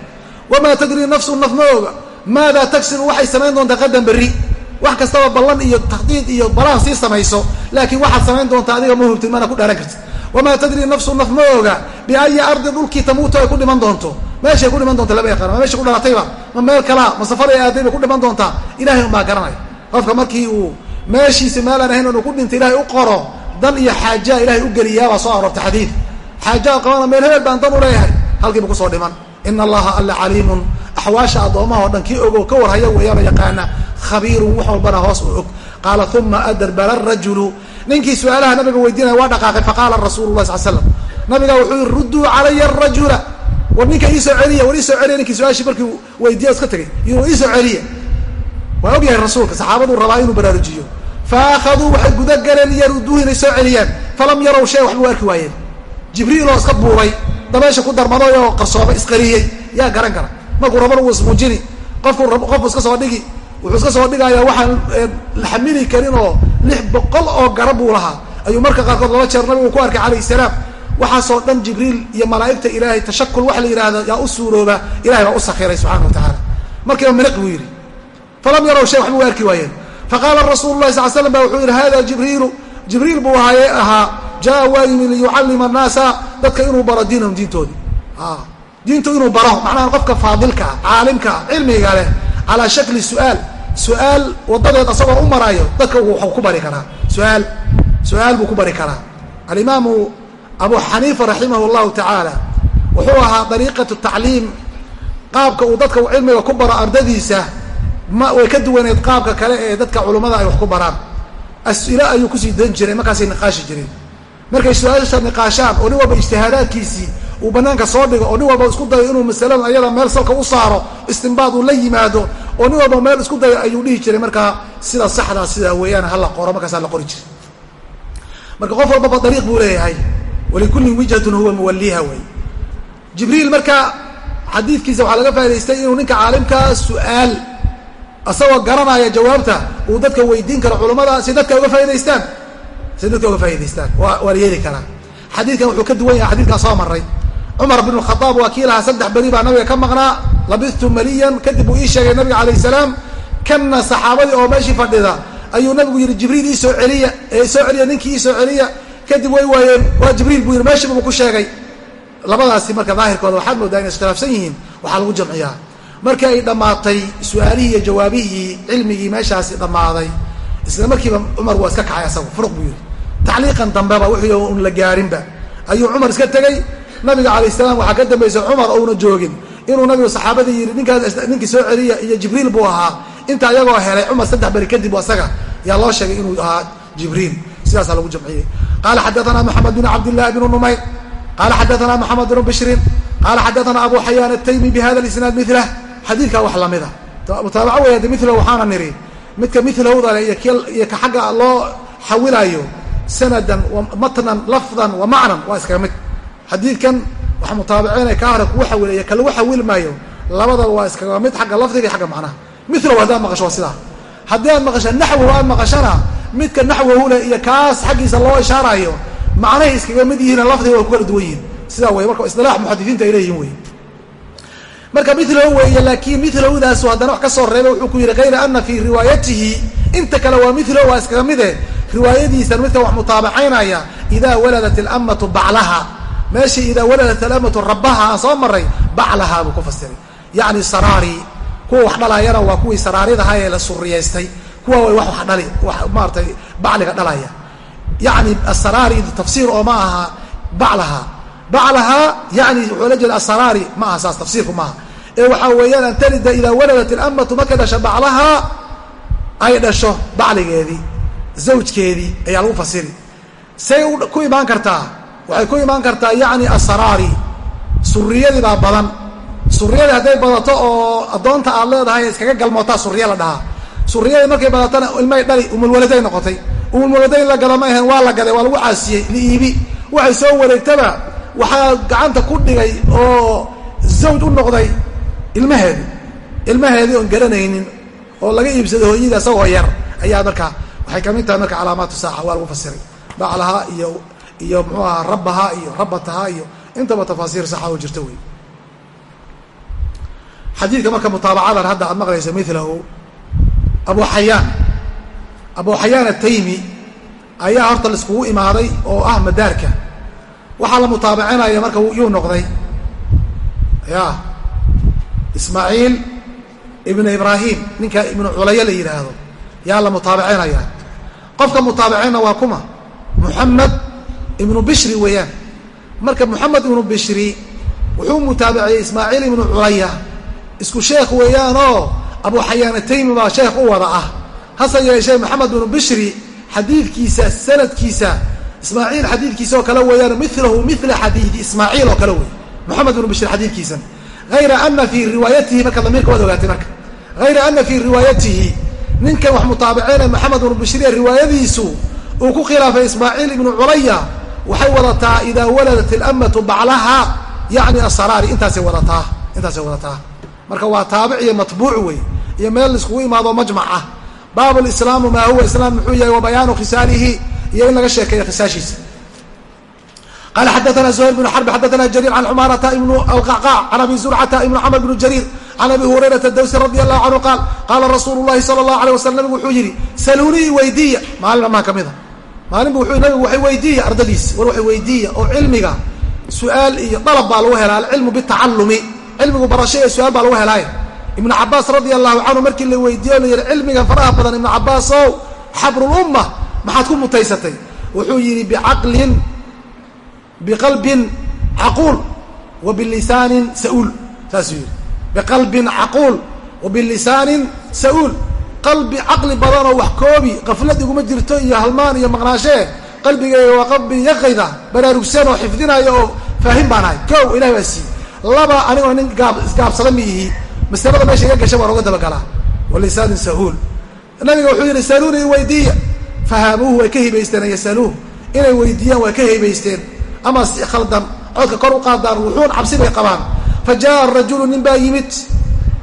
Wamaa tadri nafsu naf ma oga. Maadaa tagsibu waxay samayn doontaa qadan berri. Wax kastaba ballan iyo takhdiid iyo balaan sii samayso. Laakiin waxaad samayn doontaa adiga ma hubtid mana ku dhaaran kartid. Wamaa tadri nafsu naf ma oga. Biayi ardi dhulkii tamuutu ay ku dhiman doonto meeshay ku dhiman doonta lama yaqaan ma meeshay ku dhalatayba? Ma meel kalaa ma safaray aaday bay ku dhiman doontaa ilahay unbaa garanaya. Qofka markii uu meeshiisa meelaan ahayn inuu ku dhinta ilahay u qoro dan iyo xaajaa ilahay u geliyaa baa soo aroorta xadiid. Xaajaa qabana meel hebel baan dan u leeyahay. Halkiiba ku soo dhiman. Ina allaha alla caliimun. Axwaasha addoomaha o dhan kii ogo ka warhaya weeyaaba yaqaana khabiirun wax walbana hoos u og. Qaala uma adarbara rajulu. Ninkii su'aalaha nabiga weydiinaya waa dhaqaaqay faqaala rasuulu lah sal slam nabiga wuxuu yii rudduu calaya arajula war ninka iisoo celiya war iisoo celiya ninkii su'aashii markii weydiiya iska tagay. War iisoo celiya. Waa og yahay rasuulka saxaabaduu rabaa inuu baraarujiyo faakhaduu waxay guda galeen yaruduuhu inay soo celiyaan. Falam yarow shay waxba u arki waayeen. Jibriil oo iska buuray dabeesha ku darmaday oo qarsoomay isqariyey yaa garan kara. Markuu rabana uu ismuujini qofku qofku iska soo dhigi wuxuu iska soo dhigayaa waxaan la xamili karin oo lix boqol oo garab buu lahaa. Ayuu marka qaarkood laba jeer nabigu ku arkay calayh salaam waxaasoo dhan jibriil iyo malaa'igta ilaahay tashakul waxa la yidhaahdo yaa u suurooba ilahay baa u sakiray subxana wa tacaala. Markiiba miliq buu yidhi falam yarow shay waxba u arki waayeen. Faqaala rasuulu lahi sal slam ba wuxuu yidhi hada jibriilu. Jibriil buu ahaaye ahaa jaa waa yimi liyucallima annaasa dadka inuu baro diinahum diintoodii. Diintu inuu baro macnaha qofka faadilka ah caalimka ah cilmiga leh calaa shakli su'aal. Su'aal wadadeed asagoo u maraayo dadka ku bari karaa. Suaal su'aal buu ku bari karaa. Alimaamu abu xaniifa raximah llahu tacaala wuxuu ahaa dariiqatu tacliim. Qaabka uu dadka cilmiga ku baro ardadiisa ma way ka duwaneed qaabka kale ee dadka culummada ay wax ku baraan. As-ilo ayuu ku sii dan jiray markaasay niqaashi jireen. Markay su'aasha niqaashaan oo nin walba ijtihaadaadkiisii uu banaanka soo dhigo oo nin walba isku dayo inuu masaladan ayada meel salka u saaro istimbaad uu la yimaado oo nin walba meel isku dayo ayuu dhihi jiray. Markaa sida saxdaa sidaa weeyaan hala qoro markaasa la qori jiray. Marka qof walbaba dariiq buu leeyahay walikullin wijhatun huwa muwalliha wey jibriil marka xadiidkiisa waxaa laga faa'idaystay inuu ninka caalimkaa su'aal asagoo garanaya jawaabta uu dadka weydiin karo culummada si dadka uga faa'idaystaan si dadka uga faa'idaystaan waa yeeli karaa xadiidkan wuxuu ka duwan yahay xadidkan soo maray cumar bn khaaab waa saddex beri baa nabiga ka maqnaa. labidtu maliyan kadib uu ii sheegay nabiga alayh salaam kanna saxaabadii oo meeshii fadhida. Ayuu nabigu yihi jibriil iisoo celiya ee soo celiya ninkii iisoo celiya kadib way waayeen waa jibriil buu yihi meeshiiba ku sheegay. Labadaasi marka daahirkooda waxaad moodaa inay iskhilaafsan yihiin waxaa lagu jamciyaa. Markii ay dhammaatay su'aalihii iyo jawaabihii cilmigii meeshaasi dhammaaday isla markiiba cumar waa iska kacay asagu furuq buu yihi tacliiqan dambeba wuxuu un la gaarinba. Ayuu cumar iska tegey nabiga calayh salaam waxaa ka dambaysa cumar ouna joogin. Inuu nabigu saxaabadii yidhi ninkaas ninkii soo celiya iyo jibriil buu ahaa. Inta ayagoo helay cumar saddex beri kadib asaga. Yaa loo sheegay inuu ahaa jibriil. Sidaasaa lagu jamciyey qaala xadaana maxamed bin cabdillahi bnu numayr qaala xadaana maxamed bnu bishrin qaala xadaana abu xayaan ataymi bi hada isnaad milah xadiidkaa wax lamida mutaabaco wey de milahu waxaana niri midka milahowdale iyo ka xagga loo xawilaayo sanadan matnan lafdan wa macnan waa iskaga mid xadiidkan waxa mutaabiceynaya kaa hore kugu xawilaya ka lagu xawil maayo labadaba waa iskaga mid xagga lafdiga iyo agga macnaha milahu haddaad maqasho waa sidaa haddii aad maqasho naxwow aad maqashana midka naxwohu leh iyo kaas xaggiisa loo ishaarayo macnahay iskaga mid yihiin lafdiga waa ku kala duwan yihiin. Sidaa wey marka isilaax muxadisiinta ay leeyihiin wey marka milahu weeye laakiin milahudaasu haddana wax ka soo reebay wuxuu ku yidhi kayra ana fii riwaayatihi inta kale waa milahu waa iskaga mide riwaayadiisan midka wax mutaabacaynaya idaa waladat alamatu baclaha. Meeshii idaa waladat alamatu rabbaha aan soo maray baclaha buu ku fasiray. Yacni saraari kuwa wax dhalaayana waa kuwii saraaridaha ee la suriyaystay kuwa wax dhali maaratay bacliga dhalaya. Yacni asaraari tafsiir oo ma aha baclaha. Baclaha yani wuxuu la jeeda asaraari ma aha saas tafsiirku maaha ee waxaa weeyaan an talida idaa waladat alamatu markay dhasho baclaha ay dhasho bacligeedii zawjkeedii ayaa lagu fasiri. Say ku imaan kartaa waxay ku imaan kartaa yacni asaraari suriyadii baa badan. Suriyadii hadday badato oo addoonta aad leedahay iskaga galmootaa suriya la dhahaa suriyadii markay badatana ilmay dhali umulwaladayn noqotay. Umulwaladayn la gala ma ahaen waa la gaday waa lagu caasiyey liibi waxay soo wareegtaba waxaa gacanta ku dhigay oo zawj u noqday ilmaheedii ilmaheedii oon garanaynin oo laga iibsaday hooyadii asagoo yar. Ayaa markaa waxay ka mid tahay marka calaamaatu saaca waa lagu fasiray. Baclaha iyo iyo muxuu ahaa rabbaha iyo rabataha iyo intaba tafaasiir saxa oo jirta wey xadiidka marka mutaabacadan hadda aad maqlaysa milahu abu xayaan abu xayaan ataymi ayaa horta laiskugu imaaday oo ah madaarka. Waxaa la mutaabacinaya marka yuu noqday ya ismaaciil ibnu ibraahim ninka ibnu culaya la yidhaahdo yaa la mutaabacinaya qofka mutaabicinna waa kuma muxamed ibnu bishri weeyaan. Marka moxamed ibnu bishri wuxuu mutaabiciyey ismaaciil ibnu culaya isku sheekh weeyaanoo abu xayaanataymi baa sheekh u wada ah. Hase yeeshee moxamed ibnu bishri xadiidkiisa sanadkiisa ismaaciil xadiidkiisa oo kale weeyaan milahu mila xadiidi ismaaciil oo kale wey moxamed ibnu bishri xadiidkiisan. Hayra ana fii riwaayatihi marka damiirka waad ogaatay marka. Hayra ana fii riwaayatihi ninkan wax mutaabiceynaya moxamed ibnu bishri ee riwaayadiisu uu ku khilaafay ismaaciil ibnu culaya waxay wadataa idaa waladat ilamatu baclaha yani asaraari intaasay wadataa intaasay wadataa marka waa taabic iyo matbuuc wey iyo meel laiskugu imaado majmac ah. Baab lislaamu maa huwa islaam muxuu yahay wa khisaalihi iyo in laga sheekeeyo khisaashiisa. Qala xadaana zuhayr bnu xarb xadaana jariir can xumaarata ibnu alqacqac can abi zurcata ibnu camr bnu jariir can abi hurayrata dawsi radi allahu canhu qaal qaala rasuulu llahi sala allahu alay waslam nabigu wuxuu yidhi saluunii weydiiya maalin amaan ka mida maalin bu wuxuu nabigu waxay weydiiya ardadiis war waxay weydiiya oo cilmiga su'aal iyo dalab baa lagu helaa alcilmu bitacallumi cilmigu barasho ee su'aal baa lagu helaaya. Ibnu cabaas radia allahu canhu markii la weydiiye o la cilmiga faraha badan ibnu cabaas ow xabrulumma maxaad ku mutaysatay? Wuxuu yidhi bicaqlin biqalbin caquul wa bilisaanin sauul. Saasuu yidhi. Biqalbin caquul wa bilisaanin sa-uul. Qalbi caqli badanoo wax koobi qaflad iguma jirto iyo halmaan iyo maqnaashee qalbigayga waa qalbi yaqayda baraarugsan oo xifdinaya oo faahim baan ahay. Kow ilahi baa siiye laba anigoo nin gaab isgaabsada ma yihi masalada meesha iga gasha waan oga dabagalaa. Walisaanin sahuul. Nabiga wuxuu yidhi saluuni weydiiya fahaamuuhu way ka hibaysteen an yasaluuh inay weydiiyaan way ka hibaysteen. Ama si khaldan codka kor u qaadaan wuxuun cabsi bay qabaan. Fa jaa rajulu nin baa yimid.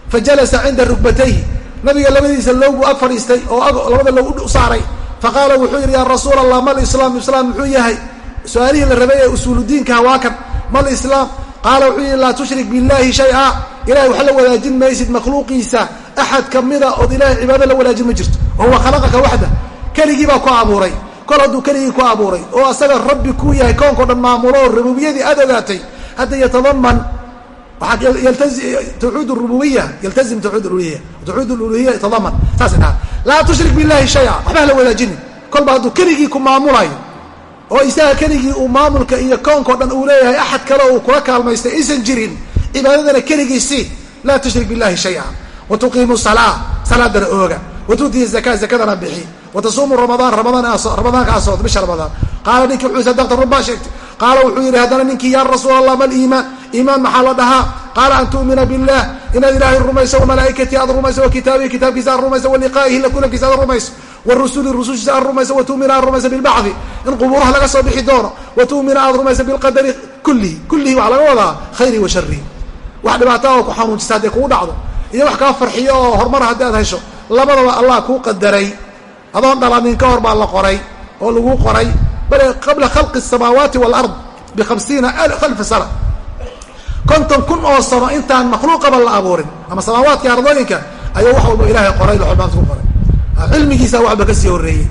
Fa jalasa cinda rukbatayhi. Nabiga labadiisa low buu ag fadhiistay oo labada low u saaray. Faqaala wuxuu yidhi yaa rasuul allah mal islaam islaam muxuu yahay? Su'aalihii la rabay ee usuuludiinkaha waa kan mal islaam qaala wuxuu yidhi laa tushrik billahi shay-a ilahay wax la wadaajin maysid makhluuqiisa axad kamida ood ilahay cibaado la wadaajin ma jirto wa khalaqaka waxda keligii baa ku abuuray kol hadduu keligii ku abuuray oo asaga rabbi kuu yahay koonkao dhan maamulo oo rububiyadii aad ogaatay hadda yatadaman tawxiid rububiya yaltazim tawxiid uluhiya tawxiid uluhiya yatadaman saas dhaha laa tushrik billahi shaya waxba hala wadaajinin kolba hadduu keligii ku maamulayo oo isaga keligii uu maamulka iyo koonkao dhan uu leeyahay axad kale uu kula kaalmaystay aysan jirin. Cibaadadana keligiisii laa tushrik billahi shaya wa tuqiimu salaa salaadana ooga. Wa tuutiya zakaa zakadana bixi. Wa tasuumu ramadaan ramadaanka asood bisha ramadaan. Qaala ninkii wuxuu sadaqta run baa sheegtay qaala wuxuu yidhi haddana ninkii yaa rasuul allah mal iimaan iimaan maxaa la dhahaa qaala an tu'mina billah inaad ilaahay rumayso wamalaa'ikatii aad rumayso wakitaabihi kitaabkiisa aad rumayso waliqaa'ihi la kulankiisa aad rumayso warusuli rusushiisa aad rumayso watumina aad rumayso bilbacdi in qubuuraha laga soo bixi doono watumina aad rumayso bilqadari kullihi kullihi waxaa laga wadaa khayri wa sharihi wax dhibaata oo ku xanuujisa hadday kugu dhacdo iyo wax kaa farxiyo oo horumar haddii aad hesho labadaba allah kuu qadaray adoon dhalanin ka hor baa la qoray oo lagu qoray bale qabla khalqi الsamaawaati wاlard bihamsiina alfa sana konton kun oo sano intaan makhluuqaba la abuurin ama samaawaadka ardooyinka ayuu wax walba ilaahay qoray loxolmaanta ku qoray. Cilmigiisa waxba ka sii horreeyey.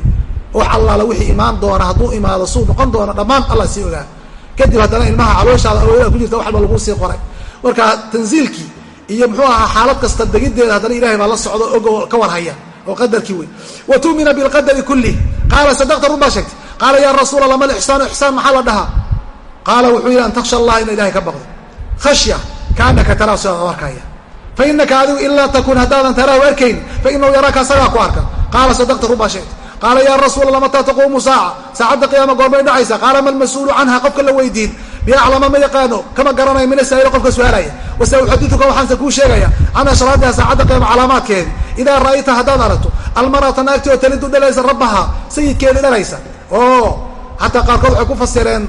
Wax allaala wixii imaan doona hadduu imaado suu noqon doona dhammaan allah sii ogaa. Kadib haddana ilmaha calooshaada awoodaa ku jirta wax walba sii qoray. Marka tanziilkii iyo muxuu ahaa xaalad kasta degiddeeda haddana ilahay baa la socdo ogo ka warhaya oo qadarkii wey wa tu'mina bilqadari kulih qaala sadaqta run baa sheegtay. Qaala yaa rasuul allah mal ixsaanu ixsaan maxaa la dhahaa? Qaala wuxuu yidhi an taksha allah ina ilahay ka baqdo khashya kaanaka taraa sidaad arkaya. Fa inaka adigu in laa takun haddaadan taraahu arkayn fa inahu yaraaka asagaa ku arka. Qaala sadaqta run baa sheegtay qaala yaa rasuul allah mataa taquumu saaca? Saacadda qiyaama goormay dhacaysa. Qaala ma lmas-uulu canha qofka la weydiin. Biaclama ma yaqaano kama garanayo min asaa'ilo qofka su'aalaya. Wasa uxadiduka waxaanse kuu sheegaya can ashraadiha saacadda qiyaama calaamaadkeedi. Idaa ra'ayta haddaad aragto almar'ata naagti oo talidu dhalaysa rabbaha sayidkeedi dhalaysa. Oo hataa qaarkood waxay ku fasireen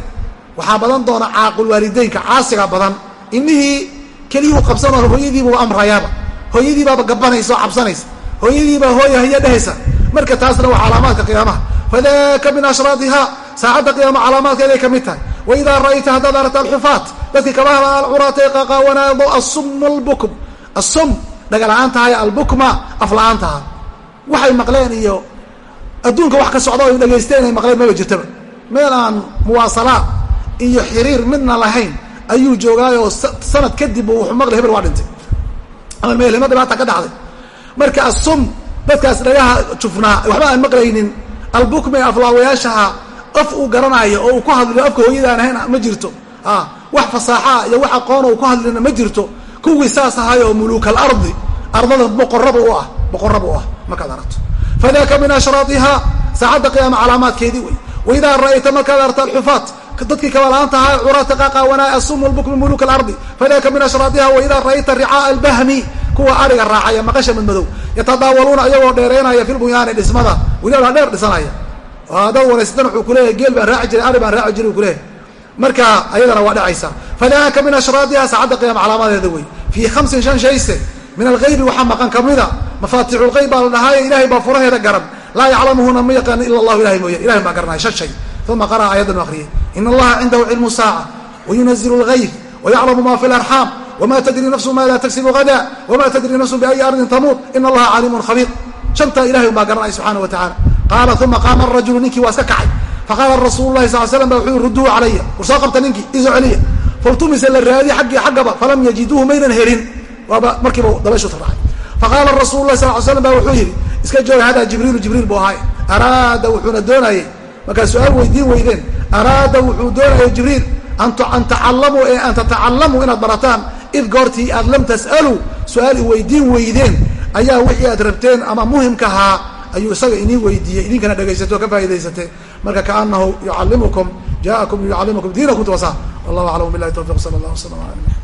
waxaa badan doona caaqulwaalideynka caasiga badan inihii keliyuu qabsanoo hooyadiiba amrayaaba. Hooyadiibaaba gabanaysa oo cabsanaysa. Hooyadiibaa hooya haya dhehaysa marka taasna waa calaamaadka qiyaamaha. Fadaka min ashraadiha saacadda qiyaama calaamaadkeeday ka mid tahay. Waidaa ra'ayta haddaad aragta alxufaat dadkii kabaha alcuraata ee qaqaawanaado assum albukm. Assum dhagala'aan tahay albukma afla'aan taha waxay maqleen iyo adduunka wax ka socda o dhagaysteen ay maqleen maba jirtaba. Meel aan muwaasalaad iyo xiriir midna lahayn ayuu joogaayoo sanad kadib wuxuu maqli hebel waa dhintay. Ama meelhimo dhibaata ka dhacday. Marka assum dadkaas dhagaha jufnaa waxba aan maqlaynin. Albukme aflaawayaashaha qof uu garanaayo oo uu ku hadliyo afka hooyadaan ahayn ma jirto. Wax fasaaxaa iyo wax aqoon uu ku hadlina ma jirto. Kuwii saas ahay oo muluuk alardi ardada boqoraba u ah boqoraba u ah markaad aragto fadaka min ashraaiha saacadda qiyaama calaamaadkeedii wey waidaa ra'ayta markaad aragta alxufaat dadkii kabala-aanta ahaa curaata qaqaawanaa asum lbukmi muluuk alardi fadaka min ashraaiha waidaa ra'ayta ricaaa albahmi kuwa ariga raacaya maqasha madmadow yatadaawaluuna iyagoo dheereynaya filbunyaani dhismada weliba dheer dhisanaya. Dad wanaysatan wuxuu kuleeyahay geel baan raaci jiray ari baan raaci jiray kuleeyahay marka ayadana waa dhacaysa. Fadaka min ashraadiha saacadda qiyama calaamadeeda wey fii hamsin shan shayse min algaybi waxaa maqan kamida mafaatixu lgayb baa la dhahaayo ilahay baa furaheeda garan. Laa yaclamuhuna ma yaqaan ila allahu ilahay mooya ilahay baa garanaya shan shay uma qara'a ayadan akriyay in allaha cindahu cilmu saaca wayunazilu lgayb wayaclamu ma fi larxaam wma tadri nafsu ma laa tagsibu hada wma tadri nafsu biayi ardin tamuut in allaha caliimun khabiir shantaa ilahay un baa garanaya subxana wa tacala qaala uma qaama rajulu ninkii waa iska kacay. Faqaala rasuulu lahi sal slam ba wuxuu rudduu calaya war soo qabta ninkii isoo celiya. Faltumisa la raadi aggii xaggaba falam yajiduuhu maynan helin. Waaba markiiba dabayshu taracay faqaala rasul lah sal l slam ba wuxuu yidhi iska jooga hadaa jibriilu jibriil buu ahaay araada wuxuuna doonayey markaa su'aal weydiin weydeen araada wuxuu doonayay jibriil an tacalamuu ee an tatacallamuu inaad barataan id goortii aad lam tas'aluu su'aal i weydiin weydeen ayaa wixii aad rabteen ama muhimkahaa ayuu isaga inii weydiiyey idinkana dhegaysato o ka faa'idaysatee marka kaanahu yucallimukum ja'akum yucallimukum diinakum tuwasa wallahu aclam billahi tawfiq sala allah waslam ala